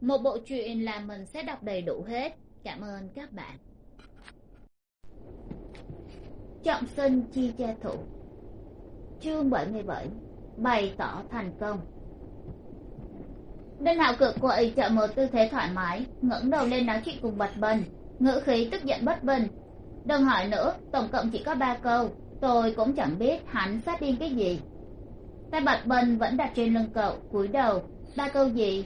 một bộ truyện là mình sẽ đọc đầy đủ hết. Cảm ơn các bạn. Trọng sinh chi cha thủ. Chương bảy mươi bảy. Bày tỏ thành công. Đinh hạo cực quậy chợ một tư thế thoải mái, ngẩng đầu lên nói chuyện cùng bạch bần. Ngữ khí tức giận bất bình. Đừng hỏi nữa, tổng cộng chỉ có ba câu. Tôi cũng chẳng biết hắn phát điên cái gì. Tay bạch bần vẫn đặt trên lưng cậu, cúi đầu. Ba câu gì?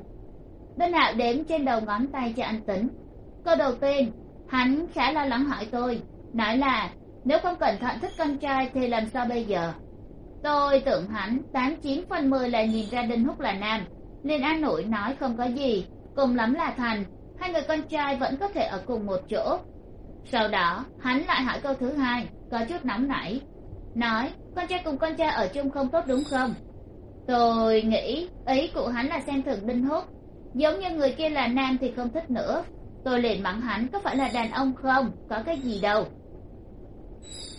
Đinh hạo đếm trên đầu ngón tay cho anh tính. Câu đầu tiên, hắn khá lo lắng hỏi tôi, nói là, nếu không cẩn thận thích con trai thì làm sao bây giờ? Tôi tưởng hắn tám chín phần mười là nhìn ra đinh húc là nam, nên an ủi nói không có gì, cùng lắm là thành, hai người con trai vẫn có thể ở cùng một chỗ. Sau đó, hắn lại hỏi câu thứ hai, có chút nóng nảy, nói, con trai cùng con trai ở chung không tốt đúng không? Tôi nghĩ ý của hắn là xem thường đinh húc giống như người kia là nam thì không thích nữa. Tôi liền mắng hắn, có phải là đàn ông không? Có cái gì đâu.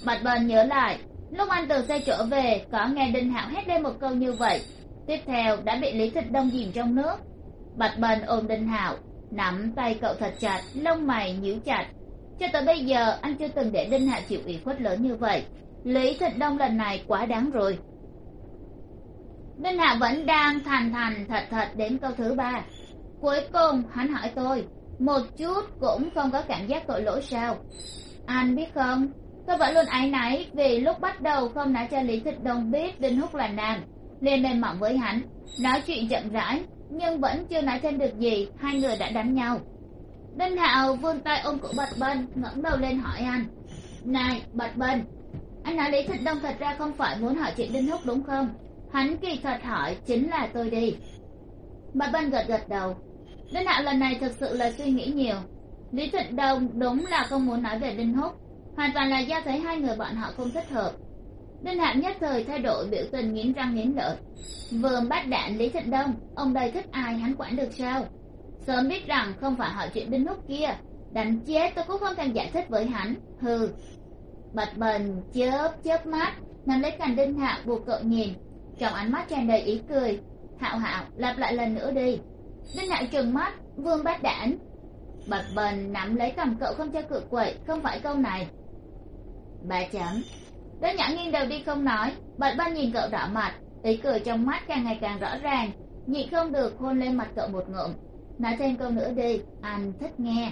Bạch bần nhớ lại, lúc anh từ xe trở về, có nghe đinh hạo hét lên một câu như vậy. Tiếp theo, đã bị lý thịt đông dìm trong nước. Bạch bần ôm đinh hạo, nắm tay cậu thật chặt, lông mày nhíu chặt. Cho tới bây giờ, anh chưa từng để đinh hạo chịu ủy khuất lớn như vậy. Lý thịt đông lần này quá đáng rồi. Đinh hạo vẫn đang thành thành thật thật đến câu thứ ba cuối cùng, hắn hỏi tôi, một chút cũng không có cảm giác tội lỗi sao? Anh biết không, tôi vẫn luôn áy náy vì lúc bắt đầu không nói cho lý thịt đông biết đinh húc là nam liền mềm mỏng với hắn, nói chuyện chậm rãi, nhưng vẫn chưa nói thêm được gì, hai người đã đánh nhau. Đinh hạo vươn tay ôm cổ bạch bân, ngẩng đầu lên hỏi anh, này, bạch bân, anh nói lý thịt đông thật ra không phải muốn hỏi chuyện đinh húc đúng không? Hắn kỳ thật hỏi chính là tôi đi. Bạch bân gật gật đầu đinh hạo lần này thực sự là suy nghĩ nhiều. Lý thịnh đông đúng là không muốn nói về đinh húc, hoàn toàn là do thấy hai người bọn họ không thích hợp. Đinh hạo nhất thời thay đổi biểu tình nghiến răng nghiến lợi. Vừa bắt đạn lý thịnh đông, ông đây thích ai hắn quản được sao? Sớm biết rằng không phải hỏi chuyện đinh húc kia, đánh chết tôi cũng không cần giải thích với hắn. Hừ. Bạch bần, chớp chớp mắt, nắm lấy cành đinh hạo buộc cậu nhìn. Trong ánh mắt tràn đầy ý cười, hạo hạo, lặp lại lần nữa đi đinh hạo trừng mắt, vương bát đản. Bạch bần nắm lấy cầm cậu không cho cự quậy không phải câu này. Ba chấm đứa nhã nghiêng đầu đi không nói, bạch ban nhìn cậu đỏ mặt, ý cười trong mắt càng ngày càng rõ ràng, nhị không được hôn lên mặt cậu một ngụm. Nói thêm câu nữa đi, anh thích nghe.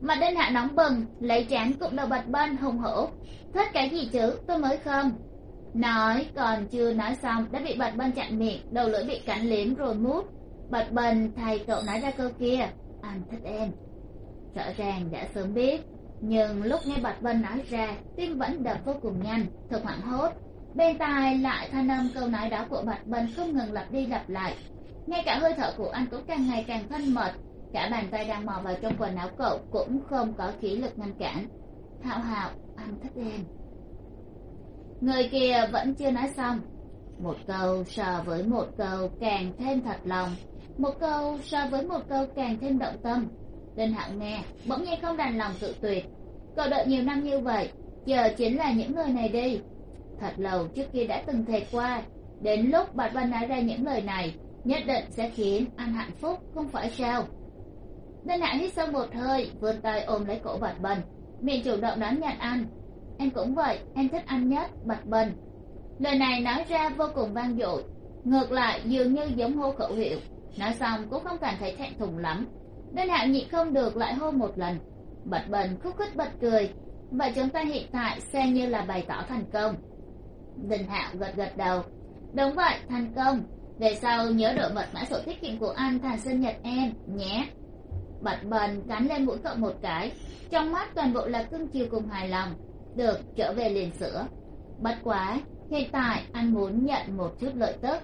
Mặt đinh hạ nóng bừng, lấy chán cụm đầu bạch ban hùng hổ. Thích cái gì chứ, tôi mới không. Nói còn chưa nói xong, đã bị bạch ban chặn miệng, đầu lưỡi bị cắn liếm rồi mút bạch bần thầy cậu nói ra câu kia. Anh thích em. Rõ ràng đã sớm biết, nhưng lúc nghe bạch Vân nói ra, tim vẫn đập vô cùng nhanh, thật hoảng hốt. Bên tai lại thanh âm câu nói đó của bạch Vân không ngừng lặp đi lặp lại. Ngay cả hơi thở của anh cũng càng ngày càng thân mật. Cả bàn tay đang mò vào trong quần áo cậu cũng không có khí lực ngăn cản. Hạo hạo, anh thích em. Người kia vẫn chưa nói xong. Một câu so với một câu càng thêm thật lòng một câu so với một câu càng thêm động tâm. Đinh Hạng nghe bỗng nhiên không đành lòng tự tuyệt. Cậu đợi nhiều năm như vậy, giờ chính là những người này đi. Thật lâu trước kia đã từng thề qua, đến lúc bạch văn nói ra những lời này, nhất định sẽ khiến anh hạnh phúc, không phải sao? Đinh hạng hít sâu một hơi, vươn tay ôm lấy cổ bạch bần miệng chủ động đón nhận anh. Em cũng vậy, em thích anh nhất, bạch bần lời này nói ra vô cùng vang dội, ngược lại dường như giống hô khẩu hiệu nói xong cũng không cảm thấy thẹn thùng lắm. Nên hạo nhịn không được lại hôn một lần. Bật bần khúc khích bật cười. Vậy chúng ta hiện tại xem như là bày tỏ thành công. Đình hạo gật gật đầu. Đúng vậy, thành công. Về sau nhớ đổi mật mã sổ tiết kiệm của anh thành sinh nhật em, nhé. Bật bần cắn lên mũi cậu một cái. Trong mắt toàn bộ là cưng chiều cùng hài lòng. Được, trở về liền sữa bất quá, hiện tại anh muốn nhận một chút lợi tức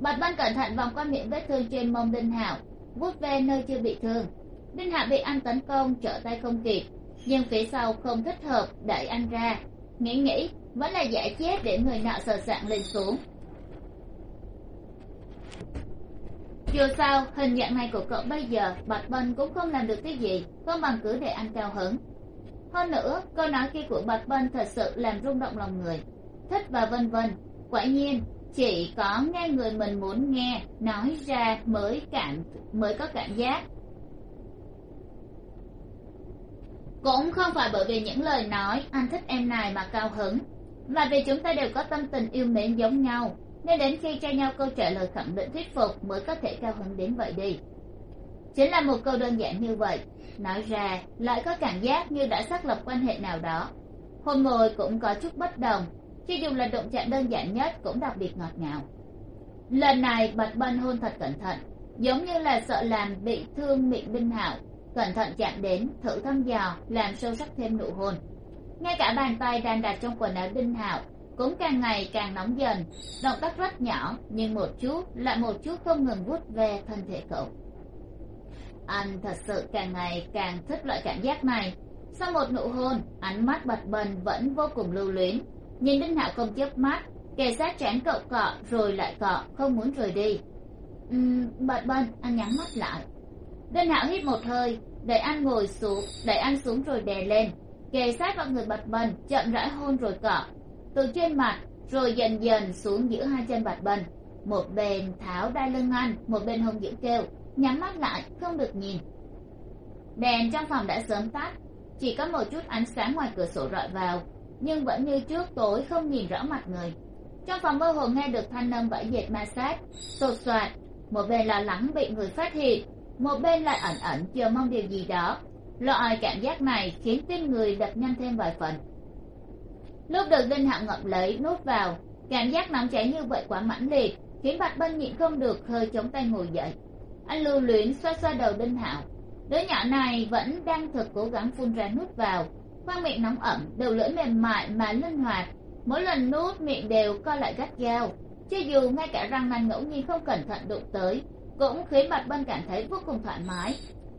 bạch văn cẩn thận vòng qua miệng vết thương trên mông đinh hạo, vuốt ve nơi chưa bị thương. Đinh hạo bị anh tấn công trở tay không kịp, nhưng phía sau không thích hợp đẩy anh ra. Nghĩ nghĩ, vẫn là giải chết để người nọ sờ sạng lên xuống. Dù sao, hình dạng này của cậu bây giờ, bạch bân cũng không làm được cái gì, không bằng cứ để anh cao hứng. Hơn nữa, câu nói kia của bạch bân thật sự làm rung động lòng người. Thích và vân vân, quả nhiên chỉ có nghe người mình muốn nghe, nói ra mới cảm, mới có cảm giác. Cũng không phải bởi vì những lời nói, anh thích em này mà cao hứng, mà vì chúng ta đều có tâm tình yêu mến giống nhau, nên đến khi cho nhau câu trả lời khẳng định thuyết phục mới có thể cao hứng đến vậy đi. Chính là một câu đơn giản như vậy, nói ra lại có cảm giác như đã xác lập quan hệ nào đó. Hôn môi cũng có chút bất đồng cho dù là động chạm đơn giản nhất cũng đặc biệt ngọt ngào. Lần này bạch bân hôn thật cẩn thận, giống như là sợ làm bị thương miệng binh hạo. Cẩn thận chạm đến, thử thăm dò, làm sâu sắc thêm nụ hôn. Ngay cả bàn tay đang đặt trong quần áo đinh hạo cũng càng ngày càng nóng dần. Động tác rất nhỏ, nhưng một chút lại một chút không ngừng vuốt ve thân thể cậu. Anh thật sự càng ngày càng thích loại cảm giác này. Sau một nụ hôn, ánh mắt bật bần vẫn vô cùng lưu luyến nhìn đinh hạo không chớp mắt kề sát trán cậu cọ rồi lại cọ không muốn rời đi. Ừ, uhm, bật bần anh nhắm mắt lại. Đinh hạo hít một hơi đẩy anh ngồi xuống đẩy anh xuống rồi đè lên. Kề sát vào người bật bần chậm rãi hôn rồi cọ. Từ trên mặt rồi dần dần xuống giữa hai chân bạch bần. Một bên tháo đai lưng anh một bên hông dữ kêu nhắm mắt lại không được nhìn. Đèn trong phòng đã sớm tắt chỉ có một chút ánh sáng ngoài cửa sổ rọi vào nhưng vẫn như trước tối không nhìn rõ mặt người. Trong phòng mơ hồ nghe được thanh âm vẫy dệt ma sát, sột soạt, một bên lo lắng bị người phát hiện, một bên lại ẩn ẩn chờ mong điều gì đó. Loại cảm giác này khiến tim người đập nhanh thêm vài phần. Lúc được đinh hạo ngậm lấy nuốt vào, cảm giác nóng cháy như vậy quá mãnh liệt, khiến bạch bân nhịn không được hơi chống tay ngồi dậy. Anh lưu luyến xoa xoa đầu đinh hạo. Đứa nhỏ này vẫn đang thực cố gắng phun ra nuốt vào khoang miệng nóng ẩm, đầu lưỡi mềm mại mà linh hoạt. Mỗi lần nuốt, miệng đều co lại gắt gao. Cho dù ngay cả răng nanh ngẫu nhiên không cẩn thận đụng tới, cũng khiến mặt bân cảm thấy vô cùng thoải mái.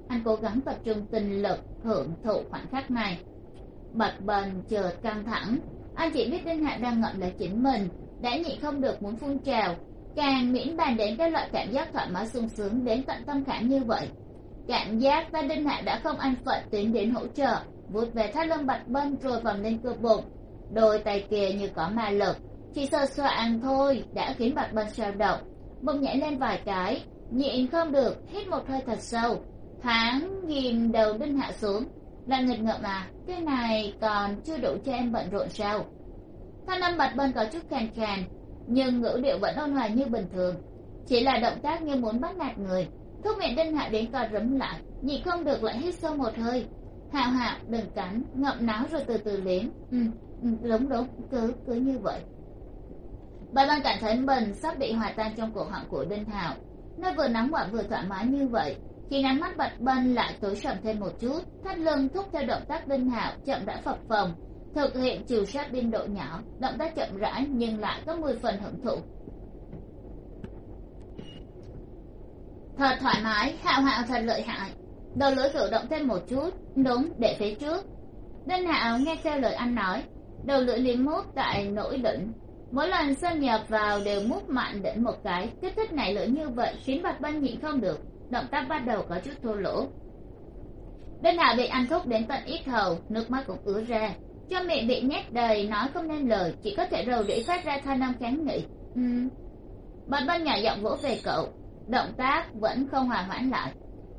Anh cố gắng tập trung tinh lực hưởng thụ khoảnh khắc này. Bật bần chợt căng thẳng. Anh chỉ biết đinh hạ đang ngậm lấy chính mình. Đã nhịn không được muốn phun trào. Càng miễn bàn đến cái loại cảm giác thoải mái sung sướng đến tận tâm khảm như vậy. Cảm giác ta đinh hạ đã không an phận tiến đến hỗ trợ vút về thắt lưng bạch bân rồi vòng lên cơ bụng đôi tay kia như có ma lực, chỉ sờ soạng thôi, đã khiến bạch bân sao động. Bụng nhảy lên vài cái, nhịn không được, hít một hơi thật sâu. Thoáng ghim đầu đinh hạ xuống. Là nghịch ngợm à cái này còn chưa đủ cho em bận rộn sao? Thanh âm bạch bân có chút khàn khàn nhưng ngữ điệu vẫn ôn hòa như bình thường. Chỉ là động tác như muốn bắt nạt người. Thuốc miệng đinh hạ đến co rấm lại nhị không được lại hít sâu một hơi hạo hạ đừng cắn ngậm náo rồi từ từ liếm ừ, ừ, đúng đúng cứ cứ như vậy. Bà lan cảm thấy mình sắp bị hòa tan trong cổ họng của đinh thảo. Nơi vừa nóng bỏng vừa thoải mái như vậy. Khi nắm mắt bạch bân lại tối sầm thêm một chút thắt lưng thúc theo động tác đinh thảo chậm đã phập phồng. Thực hiện chiều sát biên độ nhỏ động tác chậm rãi nhưng lại có mười phần hưởng thụ. Thật thoải mái hạo hạo thật lợi hại đầu lưỡi cử động thêm một chút. Đúng, để phía trước. Đinh hạo nghe theo lời anh nói. Đầu lưỡi liếm mút tại nỗi đỉnh. Mỗi lần xâm nhập vào đều mút mạnh đỉnh một cái. Kích thích nảy lưỡi như vậy khiến bạch bân nhịn không được. Động tác bắt đầu có chút thô lỗ. Đinh hạo bị anh thúc đến tận ít hầu. Nước mắt cũng ứa ra. Cho miệng bị nhét đầy, nói không nên lời. Chỉ có thể rầu rĩ phát ra thanh âm kháng nghị. Ừ bạch bân nhỏ giọng vỗ về cậu. Động tác vẫn không hòa hoãn lại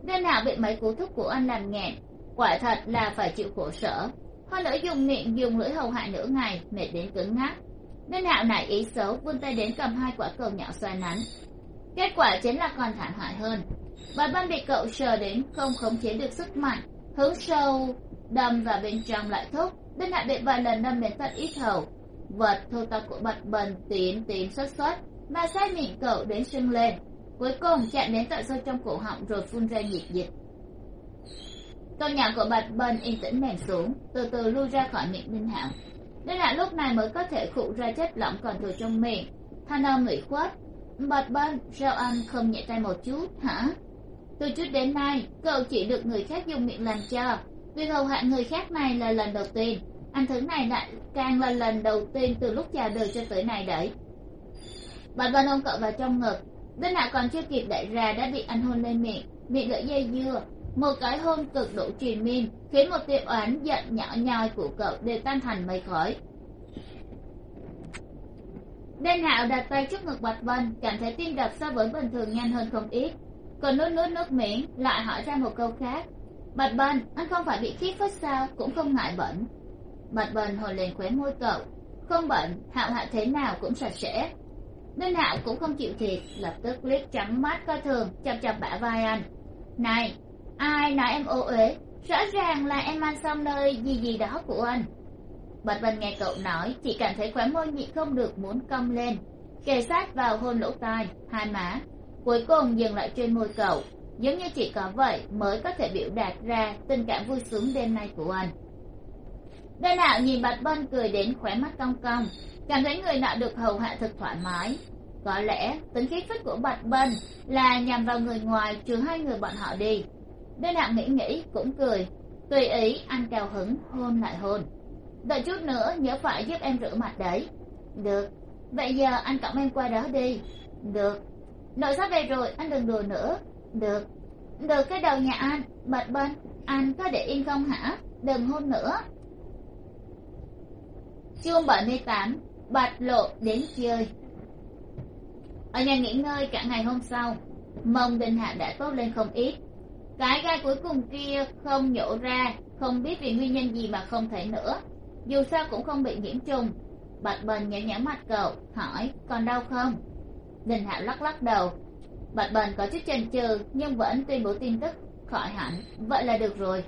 nên hạo bị mấy cú thúc của anh làm nghẹn. Quả thật là phải chịu khổ sở. Hơn nữa dùng miệng dùng lưỡi hầu hại nửa ngày, mệt đến cứng ngắc. Nên hạo nảy ý xấu, vươn tay đến cầm hai quả cầu nhỏ xoa nắn. Kết quả chính là còn thảm hại hơn. Bạch ban bị cậu sờ đến không khống chế được sức mạnh hướng sâu, đâm vào bên trong lại thúc. Nên hạ bị vài lần đâm đến tận ít hầu vật thô to của bật bần tím tím xuất xuất, mà sai miệng cậu đến sưng lên cuối cùng chạm đến tận sâu trong cổ họng rồi phun ra nhiệt dịch. Con nhỏ của bạch bần yên tĩnh mềm xuống, từ từ lui ra khỏi miệng đinh hạo. Đinh hạo lúc này mới có thể khụ ra chất lỏng còn thừa trong miệng. Thanh âm ủy khuất. Bạch bần sao anh không nhẹ tay một chút, hả? Từ trước đến nay, cậu chỉ được người khác dùng miệng làm cho. Việc hầu hạ người khác này là lần đầu tiên. Anh thứ này lại càng là lần đầu tiên từ lúc chào đời cho tới này đấy. Bạch bần ôm cậu vào trong ngực đinh hạ còn chưa kịp đẩy ra đã bị anh hôn lên miệng. Miệng lưỡi dây dưa. Một cái hôn cực độ truyền miên, khiến một tiệm oán giận nhỏ nhoi của cậu đều tan thành mây khói. Đen hạo đặt tay trước ngực bạch vân, cảm thấy tim đập so với bình thường nhanh hơn không ít. Còn nuốt nuốt nước miệng lại hỏi ra một câu khác. Bạch vân, anh không phải bị khí phất sao? Cũng không ngại bẩn bạch vân hồi lên khóe môi cậu. Không bẩn hạo hạ thế nào cũng sạch sẽ đinh hạo cũng không chịu thiệt, lập tức liếc trắng mắt coi thường chập chập bả vai anh. Này, ai nói em ô uế? Rõ ràng là em ăn xong nơi gì gì đó của anh. Bạch vân nghe cậu nói, chỉ cảm thấy khóe môi nhịn không được muốn cong lên. Kề sát vào hôn lỗ tai, hai má. Cuối cùng dừng lại trên môi cậu. Giống như chỉ có vậy mới có thể biểu đạt ra tình cảm vui sướng đêm nay của anh. Đinh hạo nhìn bạch vân cười đến khóe mắt cong cong cảm thấy người nọ được hầu hạ thật thoải mái. Có lẽ tính khí phách của bạch bân là nhằm vào người ngoài trừ hai người bọn họ đi. Đêm hạng nghĩ nghĩ cũng cười, tùy ý anh cao hứng hôn lại hôn. Đợi chút nữa nhớ phải giúp em rửa mặt đấy. Được, vậy giờ anh cõng em qua đó đi. Được, nội sắp về rồi, anh đừng đùa nữa. Được được cái đầu nhà anh bạch bân, anh có để yên không hả? Đừng hôn nữa. Chương bảy mươi tám bạch lộ đến chơi. Ở nhà nghỉ ngơi cả ngày hôm sau, mông đình hạ đã tốt lên không ít. Cái gai cuối cùng kia không nhổ ra, không biết vì nguyên nhân gì mà không thể nữa. Dù sao cũng không bị nhiễm trùng. Bạch bần nhẹ nhõm mặt cậu, hỏi, còn đau không? Đình hạ lắc lắc đầu. Bạch bần có chút chần chừ, nhưng vẫn tuyên bố tin tức, khỏi hẳn. Vậy là được rồi.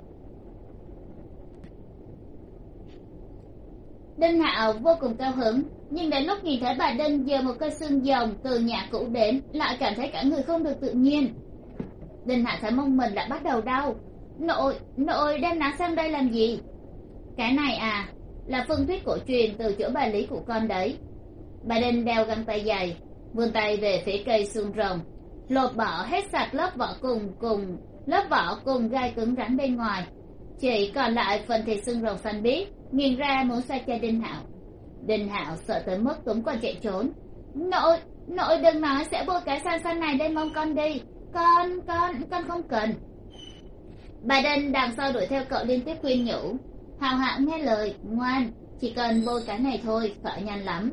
Đinh hạo vô cùng cao hứng, nhưng đến lúc nhìn thấy bà đinh giơ một cây xương rồng từ nhà cũ đến, lại cảm thấy cả người không được tự nhiên. Đinh Hạo thấy mông mình đã bắt đầu đau. Nội nội đem nó sang đây làm gì? Cái này à là phương thuyết cổ truyền từ chỗ bà lý của con đấy. Bà đinh đeo găng tay dày, vươn tay về phía cây xương rồng, lột bỏ hết sạch lớp vỏ cùng cùng, lớp vỏ cùng gai cứng rắn bên ngoài chỉ còn lại phần thịt xương rồng xanh biếc nghiền ra muốn xoay cho đinh hạo. Đinh hạo sợ tới mức túng còn chạy trốn. Nội nội đừng nói sẽ bôi cái xanh xanh này lên mông con đi. Con con con không cần. Bà đinh đằng sau đuổi theo cậu liên tiếp khuyên nhủ. Hào hạo nghe lời, ngoan, chỉ cần bôi cái này thôi, sợ nhanh lắm.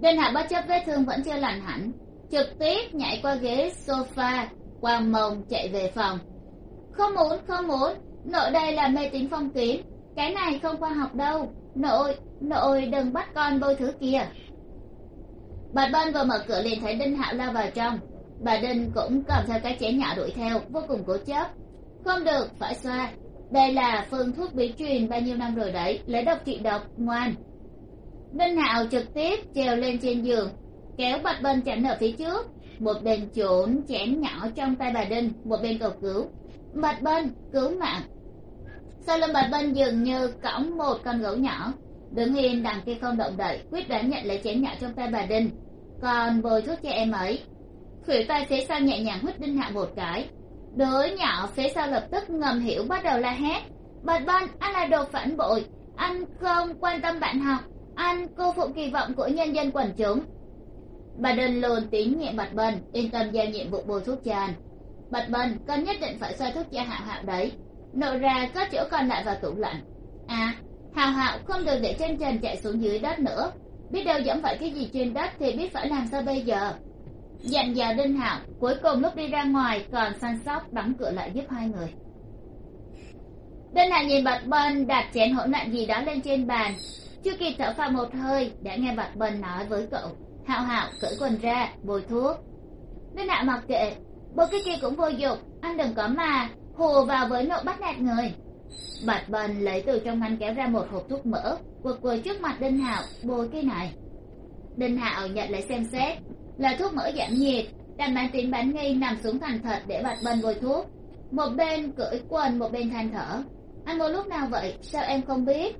Đinh hạo bất chấp vết thương vẫn chưa lành hẳn. Trực tiếp nhảy qua ghế sofa, qua mông chạy về phòng. Không muốn không muốn nội đây là mê tín phong kiến cái này không khoa học đâu. Nội nội đừng bắt con bôi thứ kia. Bà ban vừa mở cửa liền thấy đinh hạo lao vào trong. Bà đinh cũng cầm theo cái chén nhỏ đuổi theo, vô cùng cố chấp. Không được, phải xoa. Đây là phương thuốc bí truyền bao nhiêu năm rồi đấy, lấy độc trị độc, ngoan. Đinh hạo trực tiếp trèo lên trên giường, kéo bạch bân chặn ở phía trước. Một bên trốn chén nhỏ trong tay bà đinh, một bên cầu cứu. Bạch bân, cứu mạng sau lưng bạch bân dường như cõng một con gấu nhỏ? Đứng yên đằng kia không động đậy, quyết đoán nhận lấy chén nhỏ trong tay bà đinh. Còn bồi thuốc cho em ấy. Khuỷu tay phía sau nhẹ nhàng hút đinh hạ một cái. Đứa nhỏ phía sau lập tức ngầm hiểu bắt đầu la hét. Bạch bân anh là đồ phản bội. Anh không quan tâm bạn học. Anh cô phụ kỳ vọng của nhân dân quần chúng. Bà đinh luôn tín nhiệm bạch bân yên tâm giao nhiệm vụ bồi thuốc cho anh. Bạch bân con nhất định phải xoay thuốc cho hạ hạo đấy nội ra có chỗ còn lại vào tủ lạnh. À hào hạo không được để chân trần chạy xuống dưới đất nữa. Biết đâu dẫm phải cái gì trên đất thì biết phải làm sao bây giờ? Dặn dò đinh hạo, cuối cùng lúc đi ra ngoài còn săn sóc đóng cửa lại giúp hai người. Đinh hạo nhìn bạch bân đặt chén hỗn loạn gì đó lên trên bàn. Chưa kịp thở phào một hơi, đã nghe bạch bân nói với cậu. Hạo hạo, cởi quần ra bồi thuốc. Đinh hạo mặc kệ. Bộ cái kia cũng vô dụng, anh đừng có mà hù vào với nỗi bắt nạt người bạch bần lấy từ trong ngăn kéo ra một hộp thuốc mỡ, quật quờ trước mặt đinh hạo, bôi cái này. Đinh hạo nhận lấy xem xét, là thuốc mỡ giảm nhiệt đàn bán tín bán nghi nằm xuống thành thật để bạch bần bôi thuốc. Một bên cởi quần, một bên than thở. Anh mua lúc nào vậy? Sao em không biết?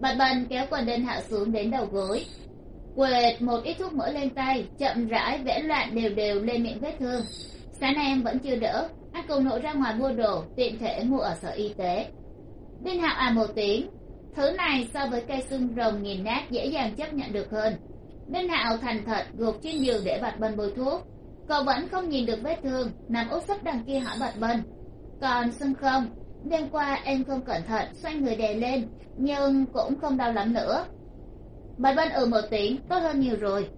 Bạch bần kéo quần đinh hạo xuống đến đầu gối. Quệt một ít thuốc mỡ lên tay, chậm rãi vẽ loạn đều đều lên miệng vết thương. Sáng nay em vẫn chưa đỡ anh cùng nội ra ngoài mua đồ, tiện thể mua ở sở y tế. Đinh hạo à một tiếng, thứ này so với cây xương rồng nghìn nát dễ dàng chấp nhận được hơn. Đinh hạo thành thật, gục trên giường để bạch bân bôi thuốc. Cậu vẫn không nhìn được vết thương, nằm úp sấp đằng kia hỏi bạch bân còn xương không? Đêm qua em không cẩn thận, xoay người đè lên, nhưng cũng không đau lắm nữa. Bạch bân ừ một tiếng, tốt hơn nhiều rồi.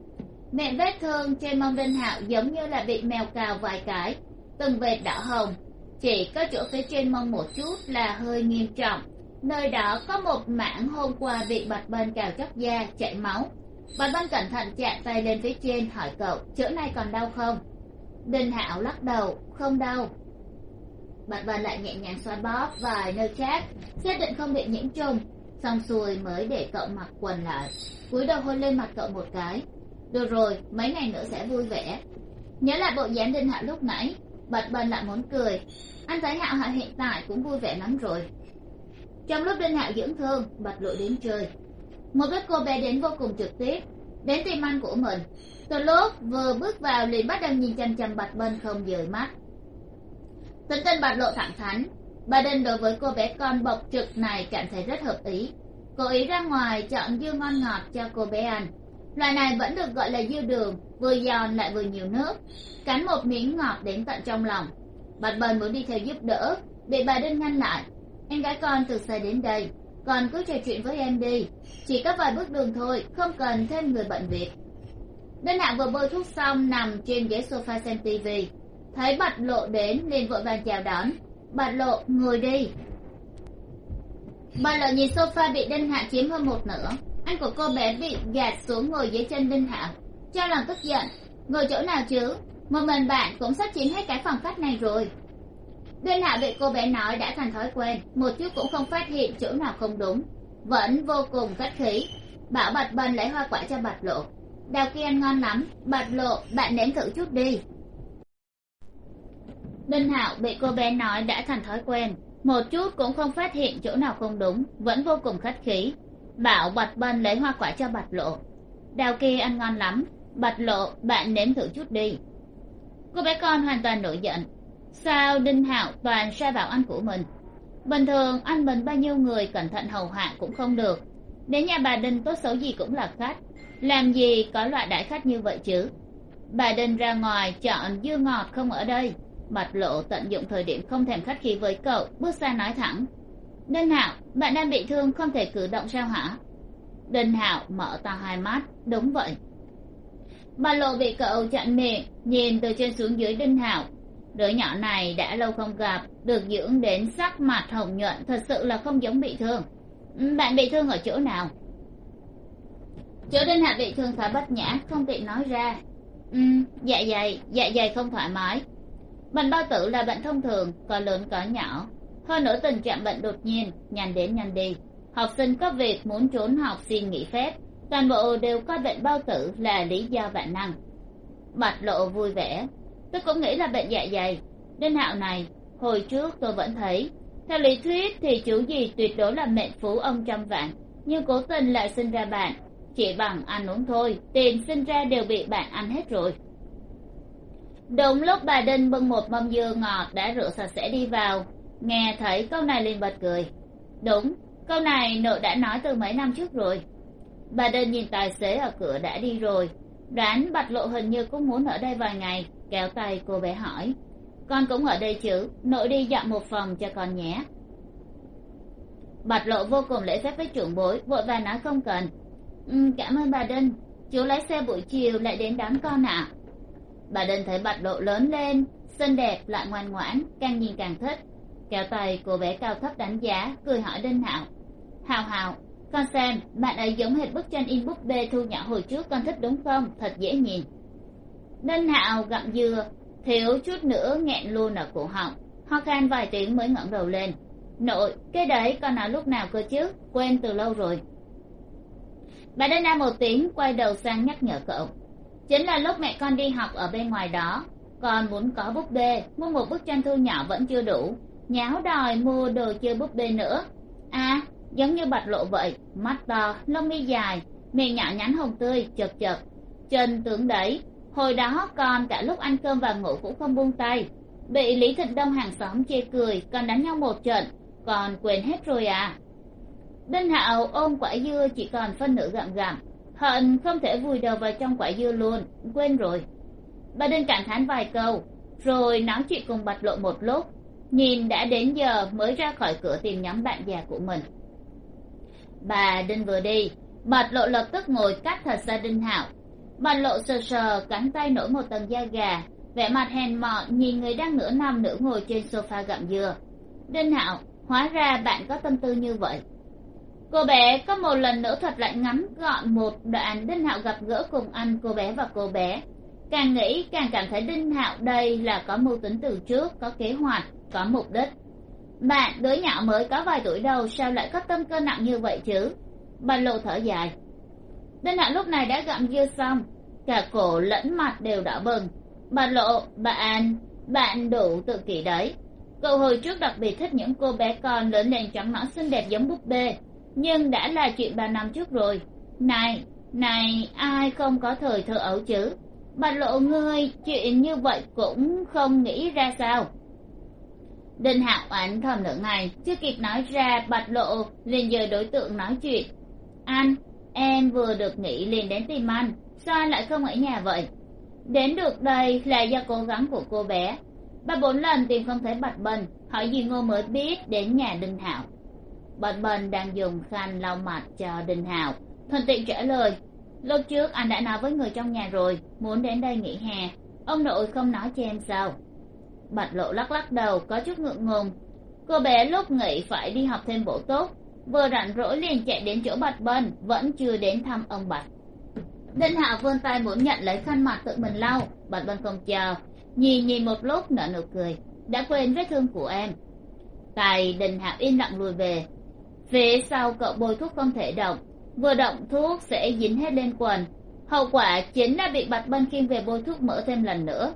Miệng vết thương trên mông đinh hạo giống như là bị mèo cào vài cái từng vệt đỏ hồng, chỉ có chỗ phía trên mông một chút là hơi nghiêm trọng. Nơi đó có một mảng hôm qua bị bạch bên cào chóc da, chảy máu. Bạch bên cẩn thận chạm tay lên phía trên, hỏi cậu, chỗ này còn đau không? Đinh hạo lắc đầu, không đau. Bạch bên lại nhẹ nhàng xoa bóp vài nơi khác, xác định không bị nhiễm trùng, xong xuôi mới để cậu mặc quần lại, cúi đầu hôn lên mặt cậu một cái. Được rồi, mấy ngày nữa sẽ vui vẻ. Nhớ lại bộ dáng đinh hạo lúc nãy bạch bần lại muốn cười. Anh thấy hạo hạo hiện tại cũng vui vẻ lắm rồi. Trong lúc đinh hạo dưỡng thương, bạch lộ đến chơi. Một đứa cô bé đến vô cùng trực tiếp, đến tìm anh của mình. Từ lúc vừa bước vào liền bắt đầu nhìn chăm chăm bạch bân không rời mắt. Tính tình bạch lộ thẳng thắn, bà đinh đối với cô bé con bộc trực này cảm thấy rất hợp ý. Cố ý ra ngoài chọn dưa ngon ngọt cho cô bé ăn loại này vẫn được gọi là dưa đường, vừa giòn lại vừa nhiều nước. Cắn một miếng ngọt đến tận trong lòng. Bạch bần muốn đi theo giúp đỡ bị bà đinh ngăn lại. Em gái con từ xa đến đây, còn cứ trò chuyện với em đi. Chỉ có vài bước đường thôi, không cần thêm người bận việc. Đinh hạ vừa bôi thuốc xong nằm trên ghế sofa xem tv thấy bạch lộ đến, liền vội vàng chào đón. Bạch lộ, ngồi đi. Bạch lộ nhìn sofa bị đinh hạ chiếm hơn một nửa anh của cô bé bị gạt xuống ngồi dưới chân đinh hạo cho lòng tức giận. Ngồi chỗ nào chứ? Một mình bạn cũng sắp chiếm hết cái phòng khách này rồi. Đinh hạo bị cô bé nói đã thành thói quen. Một chút cũng không phát hiện chỗ nào không đúng. Vẫn vô cùng khách khí. Bảo bạch bần lấy hoa quả cho bạch lộ. Đào kia ăn ngon lắm. Bạch lộ, bạn nếm thử chút đi. Đinh hạo bị cô bé nói đã thành thói quen. Một chút cũng không phát hiện chỗ nào không đúng. Vẫn vô cùng khách khí bảo bạch bân lấy hoa quả cho bạch lộ. Đào kia ăn ngon lắm. Bạch lộ, bạn nếm thử chút đi. Cô bé con hoàn toàn nổi giận. Sao đinh hạo toàn sai bảo ăn của mình? Bình thường anh mình bao nhiêu người cẩn thận hầu hạ cũng không được. Đến nhà bà đinh tốt xấu gì cũng là khách làm gì có loại đại khách như vậy chứ? Bà đinh ra ngoài chọn dưa ngọt không ở đây. Bạch lộ tận dụng thời điểm không thèm khách khí với cậu, bước ra nói thẳng đinh hạo, bạn đang bị thương không thể cử động sao hả? Đinh hạo mở to hai mắt, đúng vậy. Bà lộ bị cậu chặn miệng, nhìn từ trên xuống dưới đinh hạo. Đứa nhỏ này đã lâu không gặp, được dưỡng đến sắc mặt hồng nhuận, thật sự là không giống bị thương. Ừ, bạn bị thương ở chỗ nào? Chỗ đinh hạo bị thương khá bất nhã, không tiện nói ra. Ừ dạ dày dạ dày không thoải mái. Bệnh bao tử là bệnh thông thường có lớn có nhỏ hơn nữa tình trạng bệnh đột nhiên nhanh đến nhanh đi. Học sinh có việc muốn trốn học xin nghỉ phép. Toàn bộ đều coi bệnh bao tử là lý do vạn năng. Bạch lộ vui vẻ. Tôi cũng nghĩ là bệnh dạ dày. Đinh hạo này, hồi trước tôi vẫn thấy. Theo lý thuyết thì chú gì tuyệt đối là mệnh phú ông trăm vạn. Nhưng cố tình lại sinh ra bạn. Chỉ bằng ăn uống thôi, tiền sinh ra đều bị bạn ăn hết rồi. Đúng lúc bà đinh bưng một mâm dưa ngọt đã rửa sạch sẽ đi vào nghe thấy câu này liền bật cười. Đúng câu này nội đã nói từ mấy năm trước rồi. Bà đinh nhìn tài xế ở cửa đã đi rồi. Đoán bạch lộ hình như cũng muốn ở đây vài ngày kéo tay cô bé hỏi. Con cũng ở đây chứ nội đi dọn một phòng cho con nhé. Bạch lộ vô cùng lễ phép với trưởng bối vội vàng nói không cần. Ừ, cảm ơn bà đinh chú lái xe buổi chiều lại đến đón con ạ. Bà đinh thấy bạch lộ lớn lên xinh đẹp lại ngoan ngoãn càng nhìn càng thích kéo tay cô bé cao thấp đánh giá, cười hỏi đinh hạo. Hào hào, con xem, bạn ấy giống hệt bức tranh in búp bê thu nhỏ hồi trước, con thích đúng không? Thật dễ nhìn. Đinh hạo gặm dừa, thiếu chút nữa nghẹn luôn ở cổ họng. Ho khan vài tiếng mới ngẩng đầu lên. Nội, cái đấy con nói lúc nào cơ chứ? Quên từ lâu rồi. Bà đinh nam một tiếng quay đầu sang nhắc nhở cậu. Chính là lúc mẹ con đi học ở bên ngoài đó, con muốn có búp bê mua một bức tranh thu nhỏ vẫn chưa đủ nháo đòi mua đồ chơi búp bê nữa. À giống như bạch lộ vậy, mắt to, lông mi dài, miệng nhỏ nhắn hồng tươi chật chật chân tướng đấy, hồi đó con cả lúc ăn cơm và ngủ cũng không buông tay. Bị lý thịnh đông hàng xóm chê cười, còn đánh nhau một trận, còn quên hết rồi à. Đinh hạo ôm quả dưa chỉ còn phân nửa gặm gặm. Hận không thể vùi đầu vào trong quả dưa luôn, quên rồi. Bà đinh cảm thán vài câu, rồi nói chuyện cùng bạch lộ một lúc nhìn đã đến giờ mới ra khỏi cửa tìm nhóm bạn già của mình. Bà đinh vừa đi, bạch lộ lập tức ngồi cách thật xa đinh hảo bạch lộ sờ sờ cánh tay nổi một tầng da gà, vẻ mặt hèn mọn nhìn người đang nửa nằm nửa ngồi trên sofa gặm dừa. Đinh hảo hóa ra bạn có tâm tư như vậy. Cô bé có một lần nữa thật lại ngắn gọn một đoạn đinh hạo gặp gỡ cùng anh cô bé và cô bé càng nghĩ càng cảm thấy đinh hạo đây là có mưu tính từ trước, có kế hoạch, có mục đích. Bạn, đứa nhỏ mới có vài tuổi đầu sao lại có tâm cơ nặng như vậy chứ? Bà lộ thở dài. Đinh hạo lúc này đã gặm dưa xong, cả cổ lẫn mặt đều đỏ bừng. Bà lộ bạn bạn đủ tự kỷ đấy. Cậu hồi trước đặc biệt thích những cô bé con lớn lên trắng nõn xinh đẹp giống búp bê, nhưng đã là chuyện ba năm trước rồi. Này này, ai không có thời thơ ấu chứ? Bạch lộ ngươi chuyện như vậy cũng không nghĩ ra sao. Đinh hạo ảnh thầm nửa ngày chưa kịp nói ra, bạch lộ, liền giờ đối tượng nói chuyện. Anh, em vừa được nghỉ liền đến tìm anh, sao anh lại không ở nhà vậy? Đến được đây là do cố gắng của cô bé. Ba bốn lần tìm không thấy bạch bần, hỏi gì ngô mới biết đến nhà đinh hạo. Bạch bần đang dùng khăn lau mặt cho đinh hạo, thuận tiện trả lời lúc trước anh đã nói với người trong nhà rồi, muốn đến đây nghỉ hè. Ông nội không nói cho em sao. Bạch lộ lắc lắc đầu, có chút ngượng ngùng. Cô bé lúc nghỉ phải đi học thêm bổ túc vừa rảnh rỗi liền chạy đến chỗ bạch bân, vẫn chưa đến thăm ông bạch. Đinh hạo vươn tay muốn nhận lấy khăn mặt tự mình lau. Bạch bân không chờ nhìn nhìn một lúc nở nụ cười. Đã quên vết thương của em. Tài đinh hạo yên lặng lùi về. Phía sau cậu bôi thuốc không thể động vừa động thuốc sẽ dính hết lên quần. Hậu quả chính là bị bạch bân khiêng về bôi thuốc mỡ thêm lần nữa.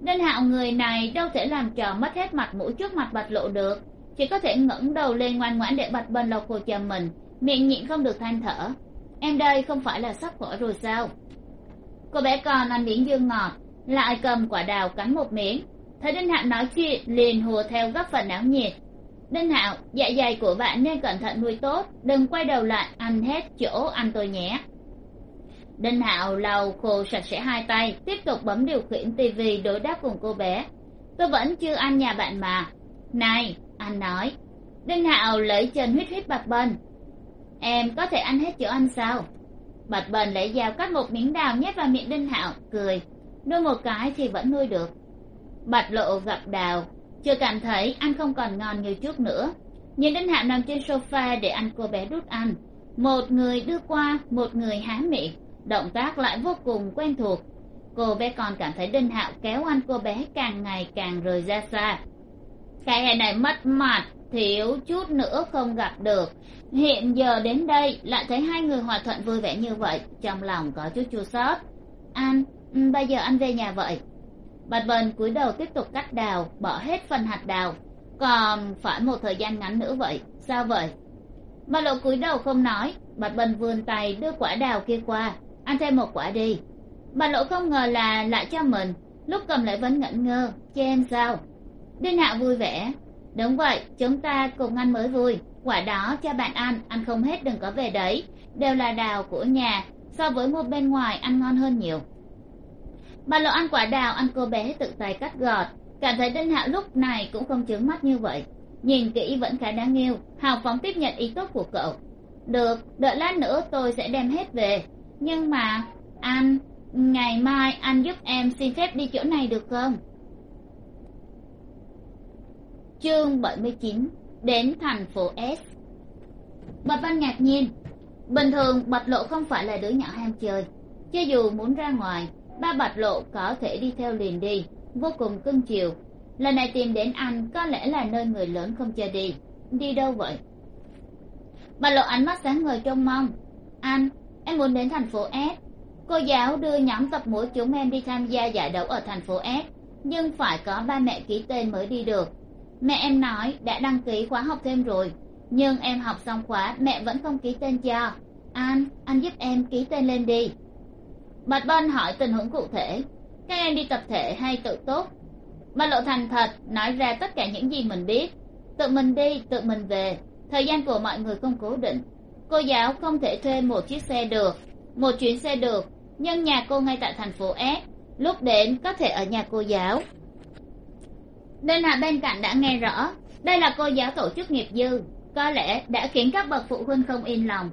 Nên hạo người này đâu thể làm trò mất hết mặt mũi trước mặt bạch lộ được. Chỉ có thể ngẩng đầu lên ngoan ngoãn để bạch bân lau khô cho mình, miệng nhịn không được than thở. Em đây không phải là sắp khỏi rồi sao? Cô bé còn ăn miếng dương ngọt, lại cầm quả đào cắn một miếng. Thấy đinh hạo nói chuyện, liền hùa theo gấp phần áo nhiệt đinh hạo dạ dày của bạn nên cẩn thận nuôi tốt, đừng quay đầu lại, ăn hết chỗ ăn tôi nhé. Đinh hạo lau khô sạch sẽ hai tay, tiếp tục bấm điều khiển tivi đối đáp cùng cô bé. Tôi vẫn chưa ăn nhà bạn mà. Này, anh nói. Đinh hạo lấy chân huýt huýt bạch bần. Em có thể ăn hết chỗ ăn sao? Bạch bần lấy dao cắt một miếng đào nhét vào miệng đinh hạo, cười. Nuôi một cái thì vẫn nuôi được. Bạch lộ gặp đào chưa cảm thấy anh không còn ngon như trước nữa. Nhìn đinh hạo nằm trên sofa để ăn cô bé đút ăn, một người đưa qua, một người há miệng, động tác lại vô cùng quen thuộc. Cô bé còn cảm thấy đinh hạo kéo anh cô bé càng ngày càng rời ra xa. Cái hè này mất mặt, thiếu chút nữa không gặp được. Hiện giờ đến đây lại thấy hai người hòa thuận vui vẻ như vậy, trong lòng có chút chua xót. Anh ừ, bây giờ anh về nhà vậy? Bạch vân cúi đầu tiếp tục cắt đào, bỏ hết phần hạt đào. Còn phải một thời gian ngắn nữa vậy, sao vậy? Bà lộ cúi đầu không nói, bạch vân vươn tay đưa quả đào kia qua. Ăn thêm một quả đi. Bà lộ không ngờ là lại cho mình, lúc cầm lại vẫn ngẩn ngơ cho em sao? Đinh hạ vui vẻ. Đúng vậy, chúng ta cùng ăn mới vui. Quả đó cho bạn ăn ăn không hết đừng có về đấy. Đều là đào của nhà, so với mua bên ngoài ăn ngon hơn nhiều bà lộ ăn quả đào ăn cô bé tự tay cắt gọt. Cảm thấy đinh hạ lúc này cũng không chướng mắt như vậy. Nhìn kỹ vẫn khá đáng yêu, hào phóng tiếp nhận ý tốt của cậu. Được, đợi lát nữa tôi sẽ đem hết về. Nhưng mà, anh, ngày mai anh giúp em xin phép đi chỗ này được không? Chương bảy mươi chín, đến thành phố s. Bạch văn ngạc nhiên. Bình thường bạch lộ không phải là đứa nhỏ ham chơi. Cho dù muốn ra ngoài ba bạch lộ có thể đi theo liền đi, vô cùng cưng chiều. Lần này tìm đến anh có lẽ là nơi người lớn không cho đi. Đi đâu vậy? Bạch lộ ánh mắt sáng ngời trông mong. Anh, em muốn đến thành phố s. Cô giáo đưa nhóm tập múa chúng em đi tham gia giải đấu ở thành phố s, nhưng phải có ba mẹ ký tên mới đi được. Mẹ em nói, đã đăng ký khóa học thêm rồi, nhưng em học xong khóa mẹ vẫn không ký tên cho. Anh anh giúp em ký tên lên đi bạch bân hỏi tình huống cụ thể. Các em đi tập thể hay tự tốt? Bà lộ thành thật, nói ra tất cả những gì mình biết. Tự mình đi, tự mình về. Thời gian của mọi người không cố định. Cô giáo không thể thuê một chiếc xe được, một chuyến xe được, nhưng nhà cô ngay tại thành phố s, lúc đến có thể ở nhà cô giáo. Nên hạ bên cạnh đã nghe rõ, đây là cô giáo tổ chức nghiệp dư, có lẽ đã khiến các bậc phụ huynh không yên lòng.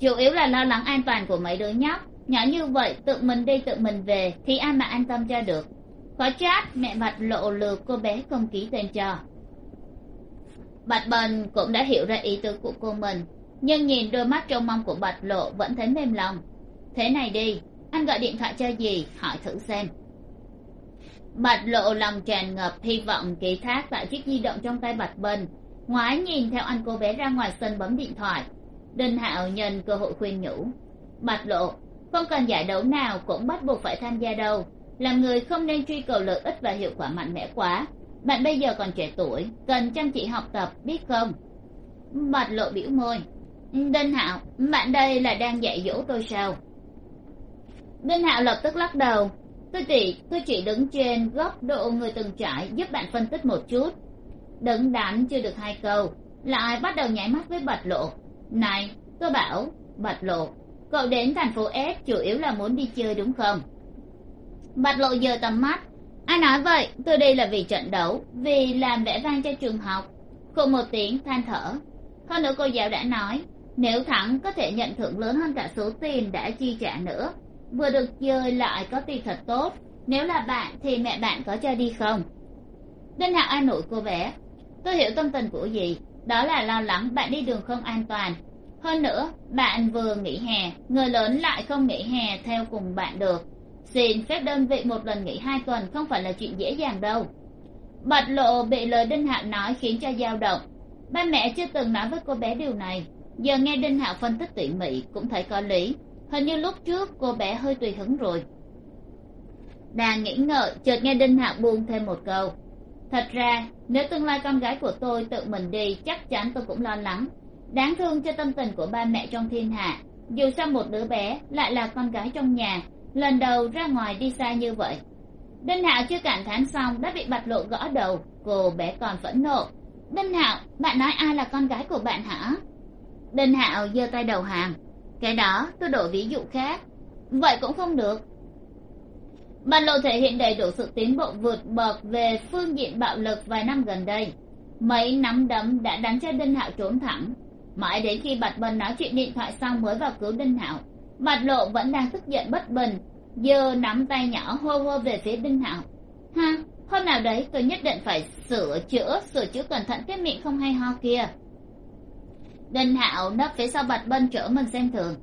Chủ yếu là lo lắng an toàn của mấy đứa nhóc nhỏ như vậy, tự mình đi, tự mình về, thì ai mà an tâm cho được. Có chat mẹ bạch lộ lừa cô bé không ký tên cho. Bạch bần cũng đã hiểu ra ý tứ của cô mình, nhưng nhìn đôi mắt trông mong của bạch lộ vẫn thấy mềm lòng. Thế này đi, anh gọi điện thoại cho gì hỏi thử xem. Bạch lộ lòng tràn ngập hy vọng ký thác tại chiếc di động trong tay bạch bần ngoái nhìn theo anh cô bé ra ngoài sân bấm điện thoại. Đinh hạo nhân cơ hội khuyên nhủ. Bạch lộ không cần giải đấu nào cũng bắt buộc phải tham gia đâu. Làm người không nên truy cầu lợi ích và hiệu quả mạnh mẽ quá. Bạn bây giờ còn trẻ tuổi, cần chăm chỉ học tập, biết không? Bạch lộ biểu môi. Đinh hạo, bạn đây là đang dạy dỗ tôi sao? Đinh hạo lập tức lắc đầu. Tôi chỉ tôi chỉ đứng trên góc độ người từng trải giúp bạn phân tích một chút. Đứng đắn chưa được hai câu. Lại bắt đầu nháy mắt với bạch lộ. Này, tôi bảo, bạch lộ cậu đến thành phố s chủ yếu là muốn đi chơi đúng không? Bạch lộ giờ tầm mắt. Ai nói vậy? Tôi đây là vì trận đấu, vì làm vẻ vang cho trường học. Cô một tiếng, than thở. Hơn nữa cô giáo đã nói, nếu thắng có thể nhận thưởng lớn hơn cả số tiền đã chi trả nữa. Vừa được chơi lại có tiền thật tốt. Nếu là bạn thì mẹ bạn có cho đi không? Đinh hạo an ủi cô bé. Tôi hiểu tâm tình của gì. Đó là lo lắng bạn đi đường không an toàn hơn nữa, bạn vừa nghỉ hè, người lớn lại không nghỉ hè theo cùng bạn được. Xin phép đơn vị một lần nghỉ hai tuần không phải là chuyện dễ dàng đâu. Bạch lộ bị lời đinh hạo nói khiến cho dao động. Ba mẹ chưa từng nói với cô bé điều này. Giờ nghe đinh hạo phân tích tỉ mỉ cũng thấy có lý. Hình như lúc trước cô bé hơi tùy hứng rồi. Đang nghĩ ngợi, chợt nghe đinh hạo buông thêm một câu. Thật ra, nếu tương lai con gái của tôi tự mình đi, chắc chắn tôi cũng lo lắng đáng thương cho tâm tình của ba mẹ trong thiên hạ. Dù sao một đứa bé lại là con gái trong nhà, lần đầu ra ngoài đi xa như vậy. Đinh hạo chưa cảm thán xong đã bị bạch lộ gõ đầu, cô bé còn phẫn nộ. Đinh hạo, bạn nói ai là con gái của bạn hả? Đinh hạo giơ tay đầu hàng. Cái đó, tôi đổi ví dụ khác. Vậy cũng không được. Bạch lộ thể hiện đầy đủ sự tiến bộ vượt bậc về phương diện bạo lực vài năm gần đây. Mấy nắm đấm đã đánh cho đinh hạo trốn thẳng mãi đến khi bạch bần nói chuyện điện thoại xong mới vào cứu đinh hạo, bạch lộ vẫn đang tức giận bất bình, giơ nắm tay nhỏ hô hô về phía đinh hạo. Ha, hôm nào đấy tôi nhất định phải sửa chữa sửa chữa cẩn thận cái miệng không hay ho kia. Đinh hạo nấp phía sau bạch bân trở mình xem thường.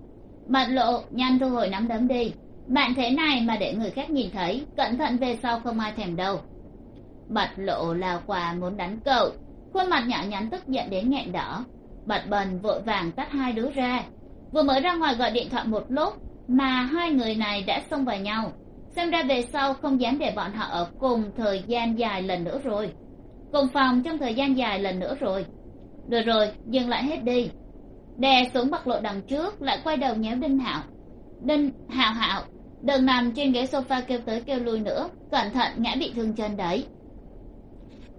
Bạch lộ nhanh thu hồi nắm đấm đi. Bạn thế này mà để người khác nhìn thấy, cẩn thận về sau không ai thèm đâu. Bạch lộ lao quà muốn đánh cậu. Khuôn mặt nhỏ nhắn tức giận đến nghẹn đỏ bạch bần vội vàng tắt hai đứa ra. Vừa mới ra ngoài gọi điện thoại một lúc, mà hai người này đã xông vào nhau. Xem ra về sau không dám để bọn họ ở cùng thời gian dài lần nữa rồi. Cùng phòng trong thời gian dài lần nữa rồi. Được rồi, dừng lại hết đi. Đè xuống bậc lộ đằng trước, lại quay đầu nhéo đinh hạo. Đinh hạo hạo, đừng nằm trên ghế sofa kêu tới kêu lui nữa, cẩn thận ngã bị thương chân đấy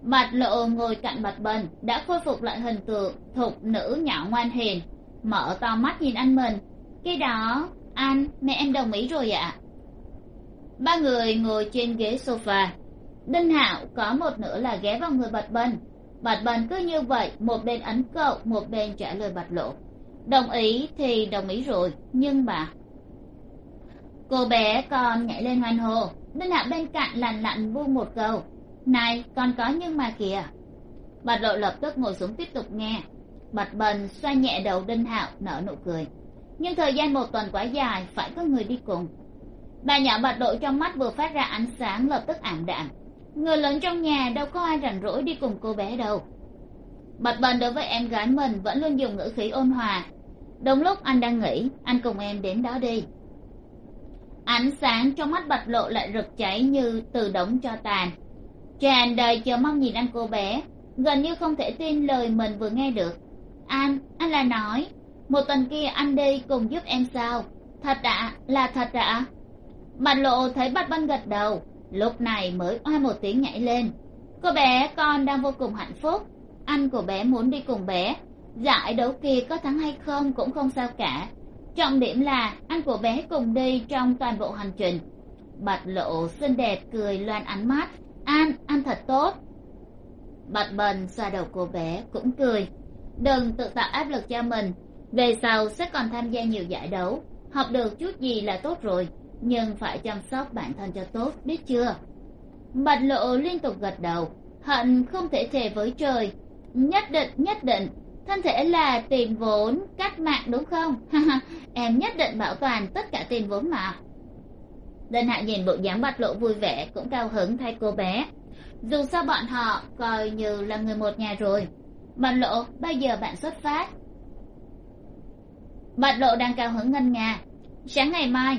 bạch lộ ngồi cạnh bạch bần đã khôi phục lại hình tượng thục nữ nhỏ ngoan hiền. Mở to mắt nhìn anh mình. Cái đó, anh, mẹ em đồng ý rồi ạ. Ba người ngồi trên ghế sofa. Đinh hạo có một nửa là ghé vào người bạch Bình. bạch Bình cứ như vậy, một bên ấn cậu, một bên trả lời bạch lộ. Đồng ý thì đồng ý rồi, nhưng mà cô bé còn nhảy lên hoan hô. Đinh hạo bên cạnh lành lặn buông một câu này còn có nhưng mà kìa. Bạch lộ lập tức ngồi xuống tiếp tục nghe. Bạch bần xoa nhẹ đầu đinh hạo, nở nụ cười. Nhưng thời gian một tuần quá dài, phải có người đi cùng. Bà nhỏ bạch lộ trong mắt vừa phát ra ánh sáng lập tức ảm đạm. Người lớn trong nhà đâu có ai rảnh rỗi đi cùng cô bé đâu. Bạch bần đối với em gái mình vẫn luôn dùng ngữ khí ôn hòa. Đúng lúc anh đang nghĩ anh cùng em đến đó đi. Ánh sáng trong mắt bạch lộ lại rực cháy như từ đống cho tàn tràn đầy chờ mong nhìn anh cô bé. Gần như không thể tin lời mình vừa nghe được. Anh anh là nói, một tuần kia anh đi cùng giúp em sao? Thật ạ, là thật ạ. Bạch lộ thấy bắt bân gật đầu, lúc này mới oai một tiếng nhảy lên. Cô bé, con đang vô cùng hạnh phúc. Anh của bé muốn đi cùng bé. Giải đấu kia có thắng hay không cũng không sao cả. Trọng điểm là anh của bé cùng đi trong toàn bộ hành trình. Bạch lộ xinh đẹp cười loan ánh mắt an, ăn thật tốt. Bạch bần xoa đầu cô bé, cũng cười. Đừng tự tạo áp lực cho mình. Về sau sẽ còn tham gia nhiều giải đấu. Học được chút gì là tốt rồi, nhưng phải chăm sóc bản thân cho tốt, biết chưa? Bạch lộ liên tục gật đầu. Hận không thể thề với trời. Nhất định nhất định. Thân thể là tiền vốn cách mạng đúng không? Em nhất định bảo toàn tất cả tiền vốn mà đinh hạ nhìn bộ dáng bạch lộ vui vẻ, cũng cao hứng thay cô bé. Dù sao bọn họ coi như là người một nhà rồi. Bạch lộ bao giờ bạn xuất phát. Bạch lộ đang cao hứng ngân nga. Sáng ngày mai,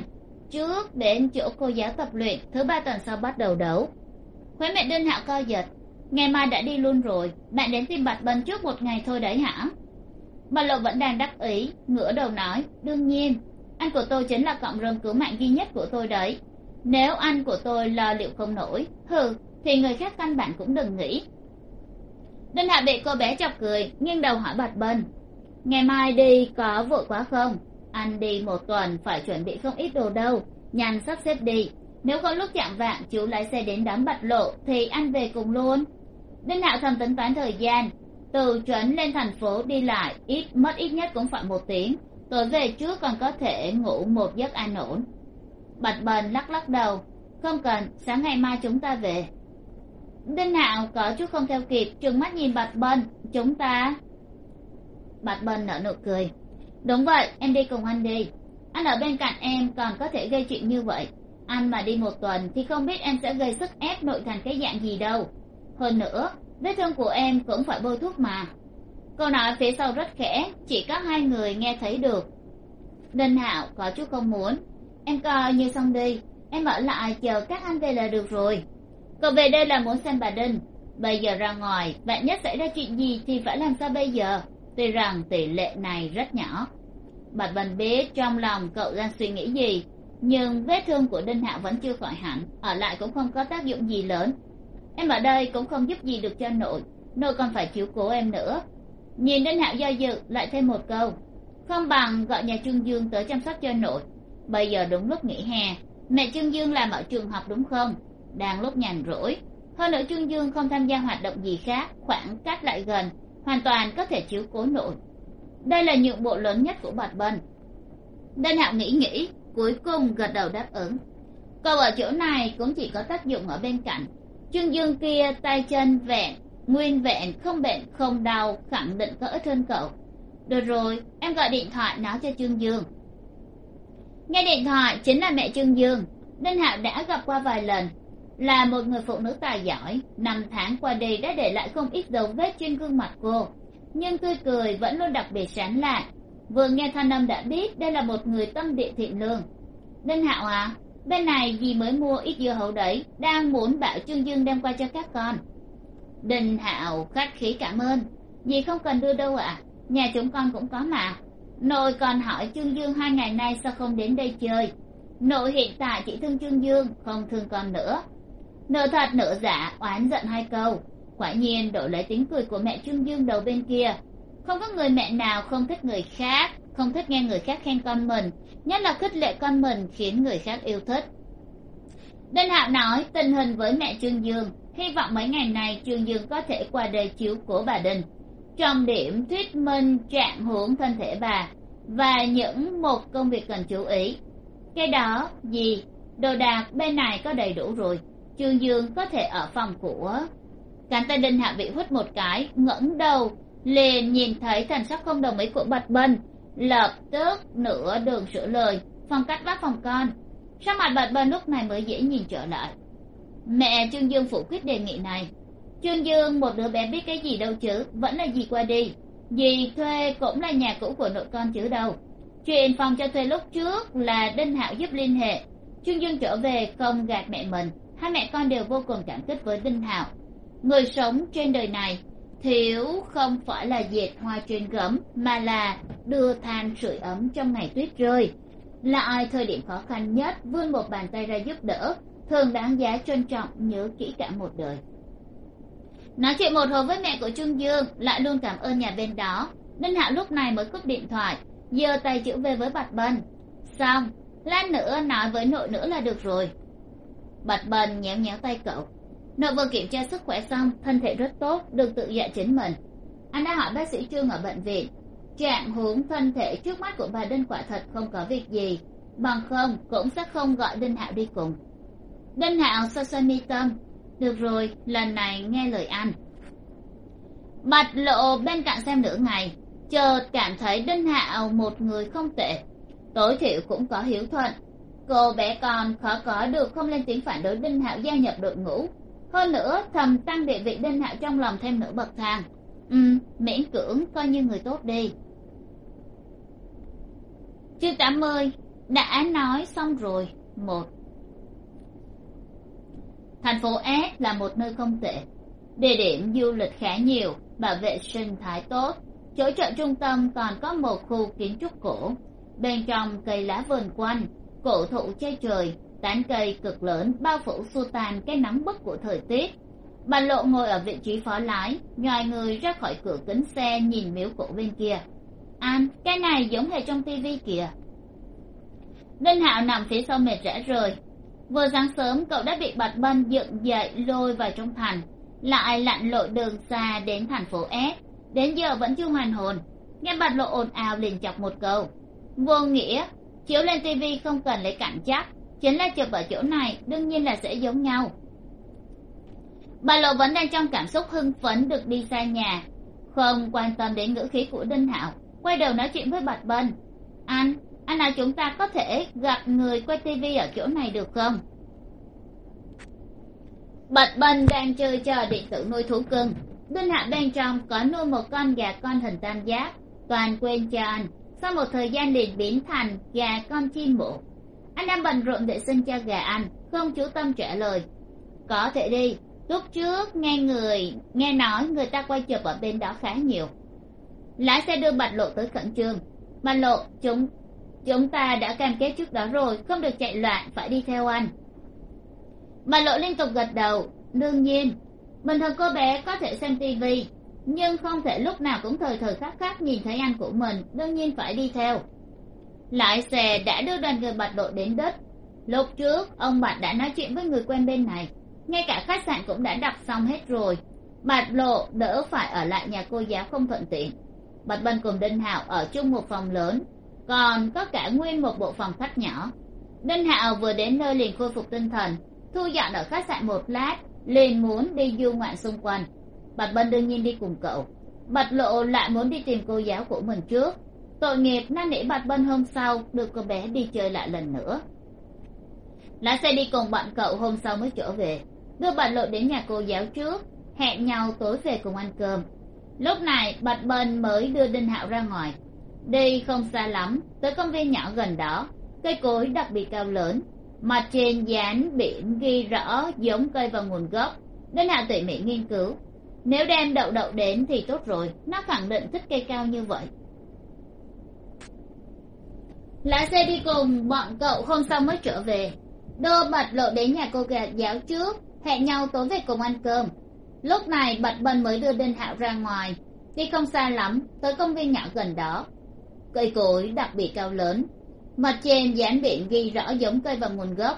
trước đến chỗ cô giáo tập luyện, thứ ba tuần sau bắt đầu đấu. Khóe mẹ đinh hạo co giật. Ngày mai đã đi luôn rồi, bạn đến tìm bạch bân trước một ngày thôi đấy hả? Bạch lộ vẫn đang đắc ý, ngửa đầu nói, đương nhiên anh của tôi chính là cộng rơm cứu mạng duy nhất của tôi đấy. Nếu anh của tôi lo liệu không nổi, hừ, thì người khác căn bản cũng đừng nghĩ. Đinh hạ bị cô bé chọc cười, nghiêng đầu hỏi bạch bân. Ngày mai đi có vội quá không? Anh đi một tuần, phải chuẩn bị không ít đồ đâu. Nhanh sắp xếp đi. Nếu có lúc chạm vạng, chú lái xe đến đám bạch lộ, thì anh về cùng luôn. Đinh hạo thầm tính toán thời gian. Từ trấn lên thành phố đi lại, ít, mất ít nhất cũng phải một tiếng tối về trước còn có thể ngủ một giấc an ổn. Bạch bần lắc lắc đầu. Không cần, sáng ngày mai chúng ta về. Đinh hạo có chút không theo kịp, trừng mắt nhìn bạch bần chúng ta? Bạch bần nở nụ cười. Đúng vậy, em đi cùng anh đi. Anh ở bên cạnh em còn có thể gây chuyện như vậy. Anh mà đi một tuần thì không biết em sẽ gây sức ép nội thành cái dạng gì đâu. Hơn nữa, vết thương của em cũng phải bôi thuốc mà câu nói phía sau rất khẽ, chỉ có hai người nghe thấy được. Đinh hạo, có chút không muốn. Em coi như xong đi. Em ở lại chờ các anh về là được rồi. Cậu về đây là muốn xem bà đinh. Bây giờ ra ngoài, bạn nhất xảy ra chuyện gì thì phải làm sao bây giờ? Tuy rằng tỷ lệ này rất nhỏ. Bạch Vân biết trong lòng cậu đang suy nghĩ gì, nhưng vết thương của đinh hạo vẫn chưa khỏi hẳn, ở lại cũng không có tác dụng gì lớn. Em ở đây cũng không giúp gì được cho nội nội còn phải chiếu cố em nữa nhìn đinh hạo do dự, lại thêm một câu. Không bằng gọi nhà trương dương tới chăm sóc cho nội. Bây giờ đúng lúc nghỉ hè. Mẹ trương dương làm ở trường học đúng không? Đang lúc nhàn rỗi. Hơn nữa trương dương không tham gia hoạt động gì khác, khoảng cách lại gần, hoàn toàn có thể chiếu cố nội. Đây là nhượng bộ lớn nhất của bạch bân. Đinh hạo nghĩ nghĩ, cuối cùng gật đầu đáp ứng. Cậu ở chỗ này cũng chỉ có tác dụng ở bên cạnh. Trương dương kia tay chân vẹn nguyên vẹn không bệnh, không đau, khẳng định cỡ trên cậu. Được rồi, em gọi điện thoại nói cho trương dương. Nghe điện thoại, chính là mẹ trương dương. Đinh hạo đã gặp qua vài lần. Là một người phụ nữ tài giỏi, năm tháng qua đi đã để lại không ít dấu vết trên gương mặt cô. Nhưng tươi cười vẫn luôn đặc biệt sáng lạ vừa nghe thanh âm đã biết đây là một người tâm địa thiện lương. Đinh hạo à bên này dì mới mua ít dưa hấu đấy, đang muốn bảo trương dương đem qua cho các con đinh hạo khách khí cảm ơn. Dì không cần đưa đâu ạ. Nhà chúng con cũng có mà. Nội còn hỏi trương dương hai ngày nay sao không đến đây chơi. Nội hiện tại chỉ thương trương dương, không thương con nữa. Nửa thật nửa giả, oán giận hai câu. Quả nhiên đổi lấy tiếng cười của mẹ trương dương đầu bên kia. Không có người mẹ nào không thích người khác, không thích nghe người khác khen con mình, nhất là khích lệ con mình khiến người khác yêu thích. Đinh hạo nói, tình hình với mẹ trương dương hy vọng mấy ngày này trường dương có thể qua đời chiếu của bà đình. Trọng điểm thuyết minh trạng huống thân thể bà và những một công việc cần chú ý. Cái đó gì? Đồ đạc bên này có đầy đủ rồi. Trường dương có thể ở phòng của cánh tay đinh hạ bị hút một cái, ngẩng đầu, liền nhìn thấy thần sắc không đồng ý của bạch bân. Lập tức nửa đường sửa lời, phong cách bác phòng con. Sao mặt bạch bân lúc này mới dễ nhìn trở lại mẹ trương dương phủ quyết đề nghị này. Trương dương, một đứa bé biết cái gì đâu chứ, vẫn là gì qua đi. Dì thuê cũng là nhà cũ của nội con chứ đâu. Chuyện phòng cho thuê lúc trước là đinh hạo giúp liên hệ. Trương dương trở về không gạt mẹ mình. Hai mẹ con đều vô cùng cảm kích với đinh hạo. Người sống trên đời này, thiếu không phải là dệt hoa trên gấm, mà là đưa than sưởi ấm trong ngày tuyết rơi. Là ai thời điểm khó khăn nhất, vươn một bàn tay ra giúp đỡ thường đáng giá trân trọng nhớ kỹ cả một đời. Nói chuyện một hồi với mẹ của trương dương, lại luôn cảm ơn nhà bên đó. Đinh hạo lúc này mới cúp điện thoại, giơ tay chữ về với bạch bân. Xong, lát nữa nói với nội nữa là được rồi. Bạch bân nhéo nhéo tay cậu. Nội vừa kiểm tra sức khỏe xong, thân thể rất tốt, được tự dạy chính mình. Anh đã hỏi bác sĩ trương ở bệnh viện. Trạng huống thân thể trước mắt của bà đinh quả thật không có việc gì. Bằng không, cũng sẽ không gọi đinh hạo đi cùng đinh hạo sơ sơ mi tâm. Được rồi, lần này nghe lời anh. Bạch lộ bên cạnh xem nửa ngày, chợt cảm thấy đinh hạo một người không tệ. Tối thiểu cũng có hiếu thuận. Cô bé con khó có được không lên tiếng phản đối đinh hạo gia nhập đội ngũ. Hơn nữa, thầm tăng địa vị đinh hạo trong lòng thêm nửa bậc thang. Ừ miễn cưỡng, coi như người tốt đi. Chương tám mươi, đã nói xong rồi. Một thành phố s là một nơi không tệ. Địa điểm du lịch khá nhiều, bảo vệ sinh thái tốt. Chỗ chợ trung tâm còn có một khu kiến trúc cổ. Bên trong cây lá vườn quanh, cổ thụ che trời, tán cây cực lớn bao phủ xua tan cái nắng bức của thời tiết. Bà lộ ngồi ở vị trí phó lái, nhòi người ra khỏi cửa kính xe nhìn miếu cổ bên kia. An, cái này giống hệt trong tivi kìa. Đinh hạo nằm phía sau mệt rã rời vừa sáng sớm, cậu đã bị bạch bân dựng dậy, lôi vào trong thành. Lại lặn lội đường xa đến thành phố s. Đến giờ vẫn chưa hoàn hồn. Nghe bạch lộ ồn ào liền chọc một câu. Vô nghĩa, chiếu lên tivi không cần lấy cảnh chắc chính là chụp ở chỗ này, đương nhiên là sẽ giống nhau. Bà lộ vẫn đang trong cảm xúc hưng phấn được đi xa nhà. Không quan tâm đến ngữ khí của đinh hạo, quay đầu nói chuyện với bạch bân anh anh nào chúng ta có thể gặp người quay tivi ở chỗ này được không? Bạch bân đang chơi trò điện tử nuôi thú cưng. Đinh hạ bên trong có nuôi một con gà con hình tam giác, toàn quên cho anh. Sau một thời gian liền biến thành gà con chim mụ anh đang bận rộn để xin cho gà anh, không chú tâm trả lời. Có thể đi, lúc trước nghe người, nghe nói người ta quay chụp ở bên đó khá nhiều. Lái xe đưa bạch lộ tới khẩn trương. Bạch lộ, chúng chúng ta đã cam kết trước đó rồi, không được chạy loạn, phải đi theo anh. Bạch lộ liên tục gật đầu, đương nhiên, bình thường cô bé có thể xem tivi, nhưng không thể lúc nào cũng thời thời khắc khắc nhìn thấy anh của mình, đương nhiên phải đi theo. Lại xè đã đưa đoàn người bạch lộ đến đất. Lúc trước, ông bạch đã nói chuyện với người quen bên này. Ngay cả khách sạn cũng đã đặt xong hết rồi. Bạch lộ đỡ phải ở lại nhà cô giáo không thuận tiện. Bạch bân cùng đinh hạo ở chung một phòng lớn còn có cả nguyên một bộ phòng khách nhỏ. Đinh hạo vừa đến nơi liền khôi phục tinh thần, thu dọn ở khách sạn một lát, liền muốn đi du ngoạn xung quanh. Bạch bân đương nhiên đi cùng cậu. Bạch lộ lại muốn đi tìm cô giáo của mình trước. Tội nghiệp năn nỉ bạch bân hôm sau được cô bé đi chơi lại lần nữa. Lái xe đi cùng bọn cậu hôm sau mới trở về. Đưa bạch lộ đến nhà cô giáo trước, hẹn nhau tối về cùng ăn cơm. Lúc này, bạch bân mới đưa đinh hạo ra ngoài đi không xa lắm, tới công viên nhỏ gần đó. Cây cối đặc biệt cao lớn mặt trên dán biển ghi rõ giống cây và nguồn gốc. Nên hạ tỉ mỉ nghiên cứu. Nếu đem đậu đậu đến thì tốt rồi, nó khẳng định thích cây cao như vậy. Lái xe đi cùng, bọn cậu không xong mới trở về. Đô bạch lộ đến nhà cô gà giáo trước, hẹn nhau tối về cùng ăn cơm. Lúc này bạch bân mới đưa đinh hạo ra ngoài. Đi không xa lắm, tới công viên nhỏ gần đó cây cối đặc biệt cao lớn. Mặt trên dán biển ghi rõ giống cây và nguồn gốc.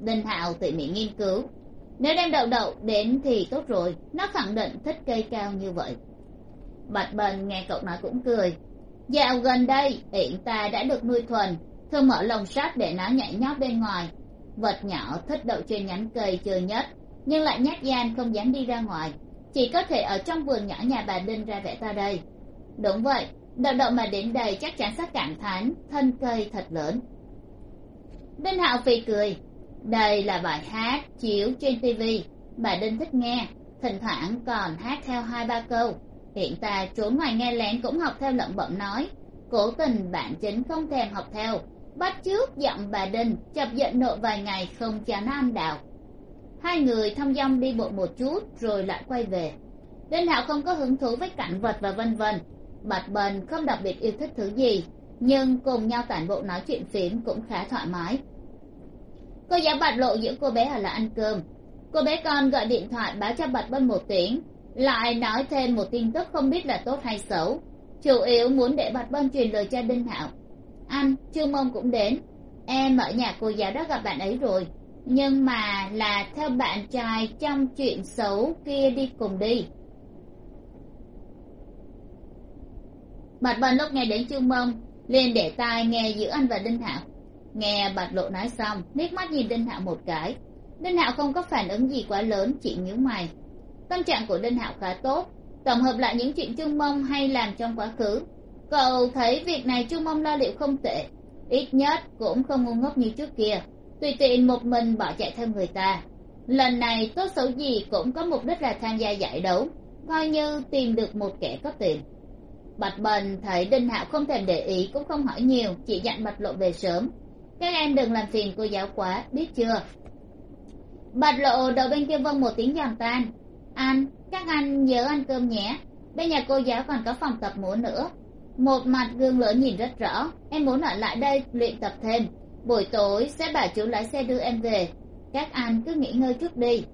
Đinh hạo tỉ mỉ nghiên cứu. Nếu đem đậu đậu đến thì tốt rồi. Nó khẳng định thích cây cao như vậy. Bạch bần nghe cậu nói cũng cười. Dạo gần đây yển ta đã được nuôi thuần. Thường mở lồng sắt để nó nhảy nhót bên ngoài. Vật nhỏ thích đậu trên nhánh cây chơi nhất, nhưng lại nhát gan không dám đi ra ngoài. Chỉ có thể ở trong vườn nhỏ nhà bà đinh ra vẽ ta đây. Đúng vậy đậu đậu mà đến đây chắc chắn sẽ cảm thán thân cây thật lớn. Đinh hạo phì cười. Đây là bài hát chiếu trên tv bà đinh thích nghe. Thỉnh thoảng còn hát theo hai ba câu. Hiện ta trốn ngoài nghe lén cũng học theo lẩm bẩm nói. Cố tình bạn chính không thèm học theo. Bắt trước giọng bà đinh, chập giận nộ vài ngày không chán ăn đạo. Hai người thong dong đi bộ một chút rồi lại quay về. Đinh hạo không có hứng thú với cảnh vật và vân vân bạch bần không đặc biệt yêu thích thứ gì, nhưng cùng nhau tản bộ nói chuyện phím cũng khá thoải mái. Cô giáo bạch lộ giữa cô bé ở là ăn cơm. Cô bé con gọi điện thoại báo cho bạch bân một tiếng, lại nói thêm một tin tức không biết là tốt hay xấu. Chủ yếu muốn để bạch bân truyền lời cho đinh hạo. Anh, trương mông cũng đến. Em ở nhà cô giáo đó gặp bạn ấy rồi. Nhưng mà là theo bạn trai trong chuyện xấu kia đi cùng đi. Bạch bân lúc nghe đến trương mông, liền để tai nghe giữa anh và đinh hạo nghe bạch lộ nói xong, liếc mắt nhìn đinh hạo một cái. Đinh hạo không có phản ứng gì quá lớn, chỉ nhíu mày. Tâm trạng của đinh hạo khá tốt, tổng hợp lại những chuyện trương mông hay làm trong quá khứ. Cậu thấy việc này trương mông lo liệu không tệ, ít nhất cũng không ngu ngốc như trước kia. Tùy tiện một mình bỏ chạy theo người ta. Lần này tốt xấu gì cũng có mục đích là tham gia giải đấu, coi như tìm được một kẻ có tiền bạch bần thấy đinh hạo không thèm để ý, cũng không hỏi nhiều, chỉ dặn bạch lộ về sớm. Các em đừng làm phiền cô giáo quá, biết chưa? Bạch lộ đầu bên kia vâng một tiếng giòn tan. Anh, các anh nhớ ăn cơm nhé. Bên nhà cô giáo còn có phòng tập múa nữa. Một mặt gương lớn nhìn rất rõ, em muốn ở lại đây luyện tập thêm. Buổi tối sẽ bảo chú lái xe đưa em về. Các anh cứ nghỉ ngơi trước đi.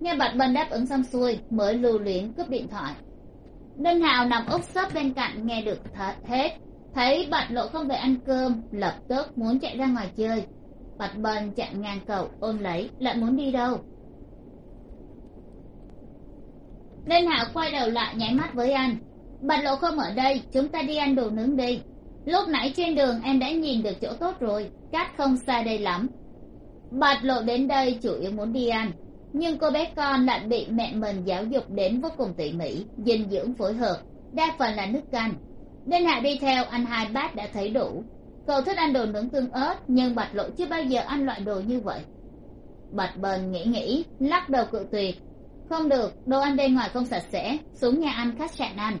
Nghe bạch bần đáp ứng xong xuôi, mới lưu luyến cướp điện thoại đinh hào nằm úp sấp bên cạnh nghe được thật hết thấy bạch lộ không về ăn cơm, lập tức muốn chạy ra ngoài chơi. Bạch bần chặn ngang cầu, ôm lấy, lại muốn đi đâu? Đinh Hào quay đầu lại nháy mắt với anh. Bạch lộ không ở đây, chúng ta đi ăn đồ nướng đi. Lúc nãy trên đường em đã nhìn được chỗ tốt rồi cách không xa đây lắm. Bạch lộ đến đây chủ yếu muốn đi ăn nhưng cô bé con lại bị mẹ mình giáo dục đến vô cùng tỉ mỉ, dinh dưỡng phối hợp, đa phần là nước canh. Đinh hạ đi theo ăn hai bát đã thấy đủ. Cậu thích ăn đồ nướng tương ớt, nhưng bạch lộ chưa bao giờ ăn loại đồ như vậy. Bạch bần nghĩ nghĩ, lắc đầu cự tuyệt. Không được, đồ ăn bên ngoài không sạch sẽ, xuống nhà ăn khách sạn ăn.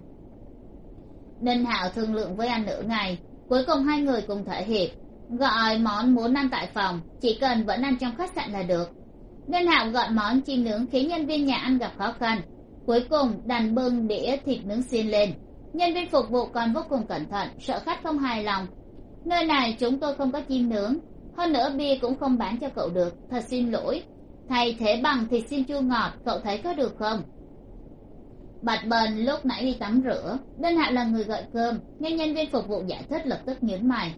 Đinh hạo thương lượng với anh nửa ngày, cuối cùng hai người cùng thể hiệp. Gọi món muốn ăn tại phòng, chỉ cần vẫn ăn trong khách sạn là được đinh hạo gọi món chim nướng khiến nhân viên nhà ăn gặp khó khăn. Cuối cùng đành bưng đĩa thịt nướng xiên lên. Nhân viên phục vụ còn vô cùng cẩn thận, sợ khách không hài lòng. Nơi này chúng tôi không có chim nướng. Hơn nữa, bia cũng không bán cho cậu được. Thật xin lỗi. Thay thế bằng thịt xiên chua ngọt, cậu thấy có được không? Bạch bần lúc nãy đi tắm rửa. Đinh hạ là người gọi cơm, nghe nhân viên phục vụ giải thích lập tức nhớn mày.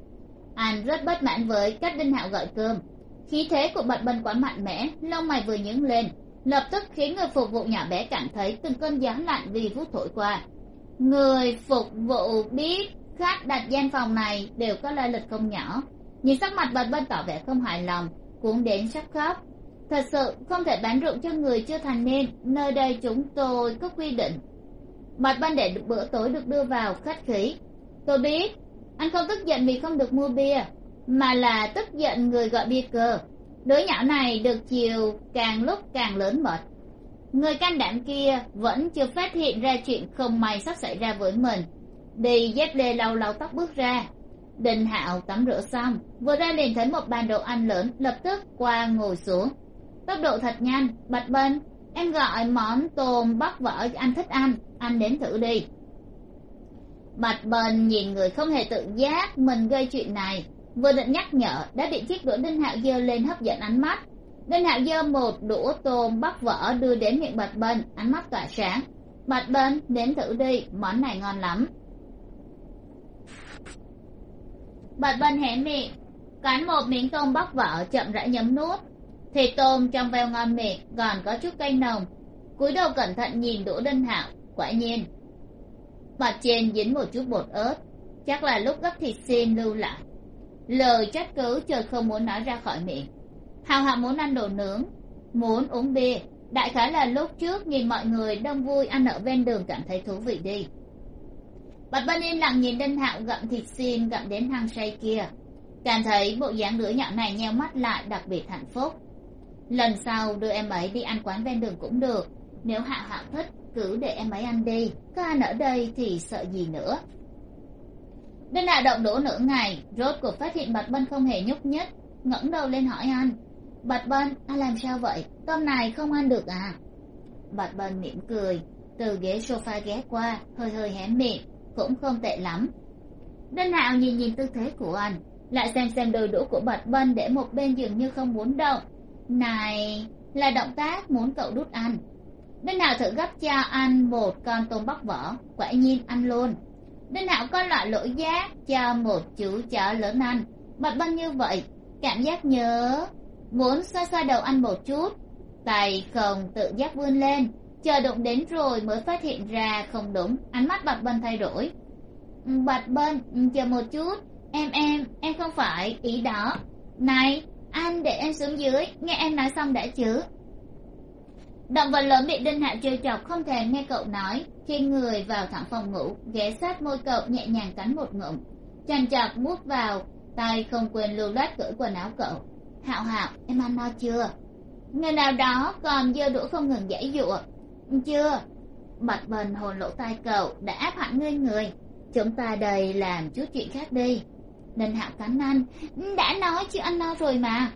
Anh rất bất mãn với cách đinh hạo gọi cơm khí thế của bận bần quá mạnh mẽ, lông mày vừa nhướng lên, lập tức khiến người phục vụ nhỏ bé cảm thấy từng cơn gió lạnh vì phút thổi qua. Người phục vụ biết khách đặt gian phòng này đều có lai lịch không nhỏ nhìn sắc mặt bận bần tỏ vẻ không hài lòng, cuốn đến sắp khóc. Thật sự không thể bán rượu cho người chưa thành niên, nơi đây chúng tôi có quy định. Bạch ban để bữa tối được đưa vào khách khí. Tôi biết, anh không tức giận vì không được mua bia mà là tức giận người gọi bia cờ đứa nhỏ này được chiều càng lúc càng lớn mệt. Người can đảm kia vẫn chưa phát hiện ra chuyện không may sắp xảy ra với mình. Đi dép lê lau lau tóc bước ra. Đình hạo tắm rửa xong, vừa ra liền thấy một bàn đồ ăn lớn lập tức qua ngồi xuống. Tốc độ thật nhanh, bạch bên em gọi món tôm bắp vỡ anh thích ăn, anh đến thử đi. Bạch bần nhìn người không hề tự giác mình gây chuyện này vừa định nhắc nhở, đã bị chiếc đũa đinh hạo dơ lên hấp dẫn ánh mắt. Đinh hạo dơ một đũa tôm bắt vỡ đưa đến miệng bạch bên. ánh mắt tỏa sáng. Bạch bên đến thử đi, món này ngon lắm. Bạch bên hé miệng. Cắn một miếng tôm bóc vỡ chậm rãi nhấm nuốt. Thịt tôm trong veo ngon miệng, còn có chút cay nồng. Cúi đầu cẩn thận nhìn đũa đinh hạo, quả nhiên. Mặt trên dính một chút bột ớt. Chắc là lúc gấp thịt xiên lưu lại lời trách cứ trời không muốn nói ra khỏi miệng. Hào hào muốn ăn đồ nướng, muốn uống bia. Đại khái là lúc trước nhìn mọi người đông vui ăn ở ven đường cảm thấy thú vị đi. Bạch Vân im lặng nhìn đinh hạo gặm thịt xin gặm đến hang say kia. Cảm thấy bộ dáng đứa nhỏ này nheo mắt lại đặc biệt hạnh phúc. Lần sau đưa em ấy đi ăn quán ven đường cũng được. Nếu hạo hạo thích, cứ để em ấy ăn đi. Có ăn ở đây thì sợ gì nữa đinh đại động đổ nửa ngày, rốt cuộc phát hiện bạch bân không hề nhúc nhích, ngẩng đầu lên hỏi anh. Bạch bân, anh làm sao vậy? Cơm này không ăn được à? Bạch bân mỉm cười, từ ghế sofa ghé qua, hơi hơi hé miệng, cũng không tệ lắm. Đinh hạo nhìn nhìn tư thế của anh, lại xem xem đôi đũa của bạch bân để một bên dường như không muốn động. Này, là động tác muốn cậu đút ăn. Đinh hạo thử gấp cho anh một con tôm bóc vỏ, quả nhiên ăn luôn đinh hạo có loại lỗi giác cho một chú chó lớn ăn bạch bân như vậy, cảm giác nhớ, muốn xoa xoa đầu anh một chút, tay không tự giác vươn lên, chờ đụng đến rồi mới phát hiện ra không đúng, ánh mắt bạch bân thay đổi. Bạch bân chờ một chút, em em em không phải ý đó. Này, anh để em xuống dưới, nghe em nói xong đã chứ? Động vật lớn bị đinh hạ trêu chọc không thể nghe cậu nói. Khi người vào thẳng phòng ngủ, ghé sát môi cậu nhẹ nhàng cắn một ngụm. Chằn chọc mút vào, tay không quên lưu loát cởi quần áo cậu. Hạo hạo, em ăn no chưa? Người nào đó còn dơ đũa không ngừng dãy giụa. Chưa. Bạch bần hồn lỗ tai cậu đã áp hẳn ngươi người. Chúng ta đây làm chút chuyện khác đi. Đinh hạo cắn anh đã nói chứ ăn no rồi mà.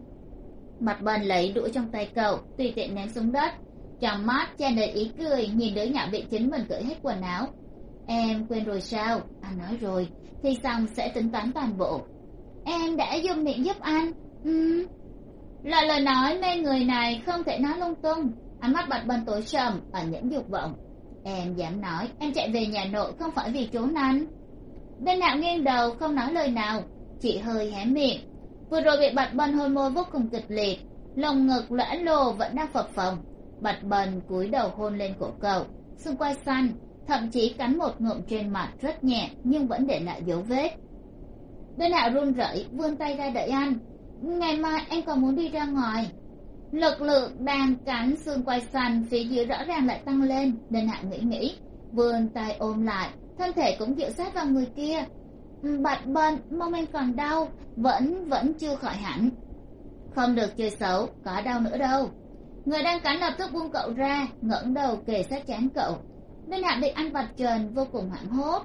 Mặt bần lấy đũa trong tay cậu, tùy tiện ném xuống đất trong mắt tràn đầy ý cười, nhìn đứa nhỏ bị chính mình cởi hết quần áo. Em quên rồi sao? Anh nói rồi, thì xong sẽ tính toán toàn bộ. Em đã dùng miệng giúp anh. Ừ. Là lời nói mê người này không thể nói lung tung. Ánh mắt bật bần tối sầm ở những dục vọng. Em dám nói, em chạy về nhà nội không phải vì trốn anh. Bên nạo nghiêng đầu không nói lời nào, chị hơi hé miệng. Vừa rồi bị bật bần hôn môi vô cùng kịch liệt. Lồng ngực lõa lồ vẫn đang phập phồng bạch bần cúi đầu hôn lên cổ cậu. Xung quanh xanh thậm chí cắn một ngụm trên mặt rất nhẹ nhưng vẫn để lại dấu vết. Bên hạ run rẩy, vươn tay ra đợi anh. Ngày mai anh còn muốn đi ra ngoài. Lực lượng đang cắn xương quay xanh phía dưới rõ ràng lại tăng lên. Nên hạ nghĩ nghĩ, vươn tay ôm lại, thân thể cũng dựa sát vào người kia. Bạch bần, mong em còn đau, vẫn vẫn chưa khỏi hẳn. Không được chơi xấu, có đau nữa đâu người đang cắn lập tức buông cậu ra, ngẩng đầu kề sát chán cậu. Bên hạ bị ăn vặt trần vô cùng hoảng hốt.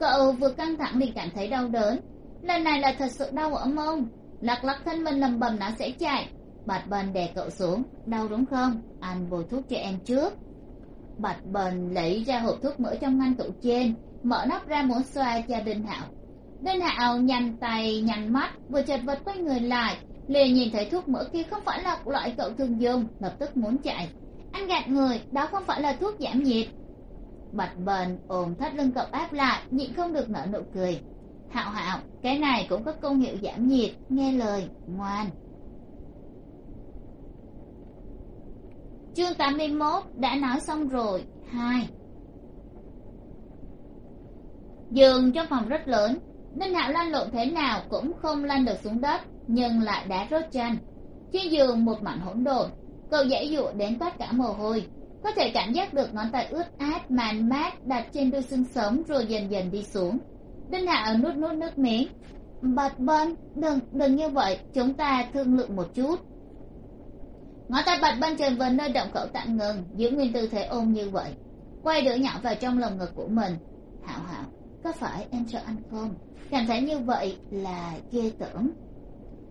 Cậu vừa căng thẳng liền cảm thấy đau đớn. Lần này là thật sự đau ở mông. Lắc lắc thân mình lầm bầm nó sẽ chạy. Bạch bần đè cậu xuống. Đau đúng không? Ăn bồi thuốc cho em trước. Bạch bần lấy ra hộp thuốc mỡ trong ngăn tủ trên. Mở nắp ra muốn xoa cho đinh hạo. Đinh hạo nhăn tay, nhăn mắt, vừa chật vật quay người lại liền nhìn thấy thuốc mỡ kia không phải là loại cậu thường dùng, lập tức muốn chạy. Anh gạt người, đó không phải là thuốc giảm nhiệt. Bạch bần ôm thắt lưng cậu áp lại, nhịn không được nở nụ cười. Hạo hạo, cái này cũng có công hiệu giảm nhiệt, nghe lời, ngoan. Chương tám mươi mốt, đã nói xong rồi, hai. Giường trong phòng rất lớn, nên hạo lăn lộn thế nào cũng không lăn được xuống đất nhưng lại đá rốt chanh trên giường một mảnh hỗn độn, cậu dãy dụa đến toát cả mồ hôi. Có thể cảm giác được ngón tay ướt át, màn mát đặt trên đôi xương sống rồi dần dần đi xuống. Đinh hạ nuốt nuốt nước miếng. Bật bân, đừng đừng như vậy, chúng ta thương lượng một chút. Ngón tay bật bân trần vần nơi động cậu tạm ngừng, giữ nguyên tư thế ôm như vậy. Quay đứa nhỏ vào trong lồng ngực của mình. Hảo hảo, có phải em sợ anh không? Cảm thấy như vậy là ghê tởm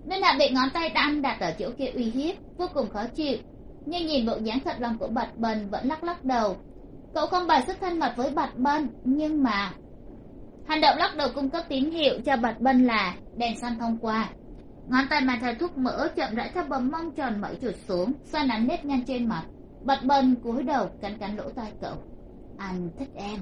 nên hạ bị ngón tay đan đặt ở chỗ kia uy hiếp, vô cùng khó chịu. Nhưng nhìn bộ dáng thật lòng của bạch bần vẫn lắc lắc đầu. Cậu không bày sức thân mật với bạch bần, nhưng mà hành động lắc đầu cung cấp tín hiệu cho bạch bần là đèn xanh thông qua. Ngón tay mà thầy thuốc mỡ chậm rãi theo bầm mong tròn mẩy chuột xuống, xoa nắn nếp nhăn trên mặt. Bạch bần cúi đầu cắn cắn lỗ tai cậu. Anh thích em.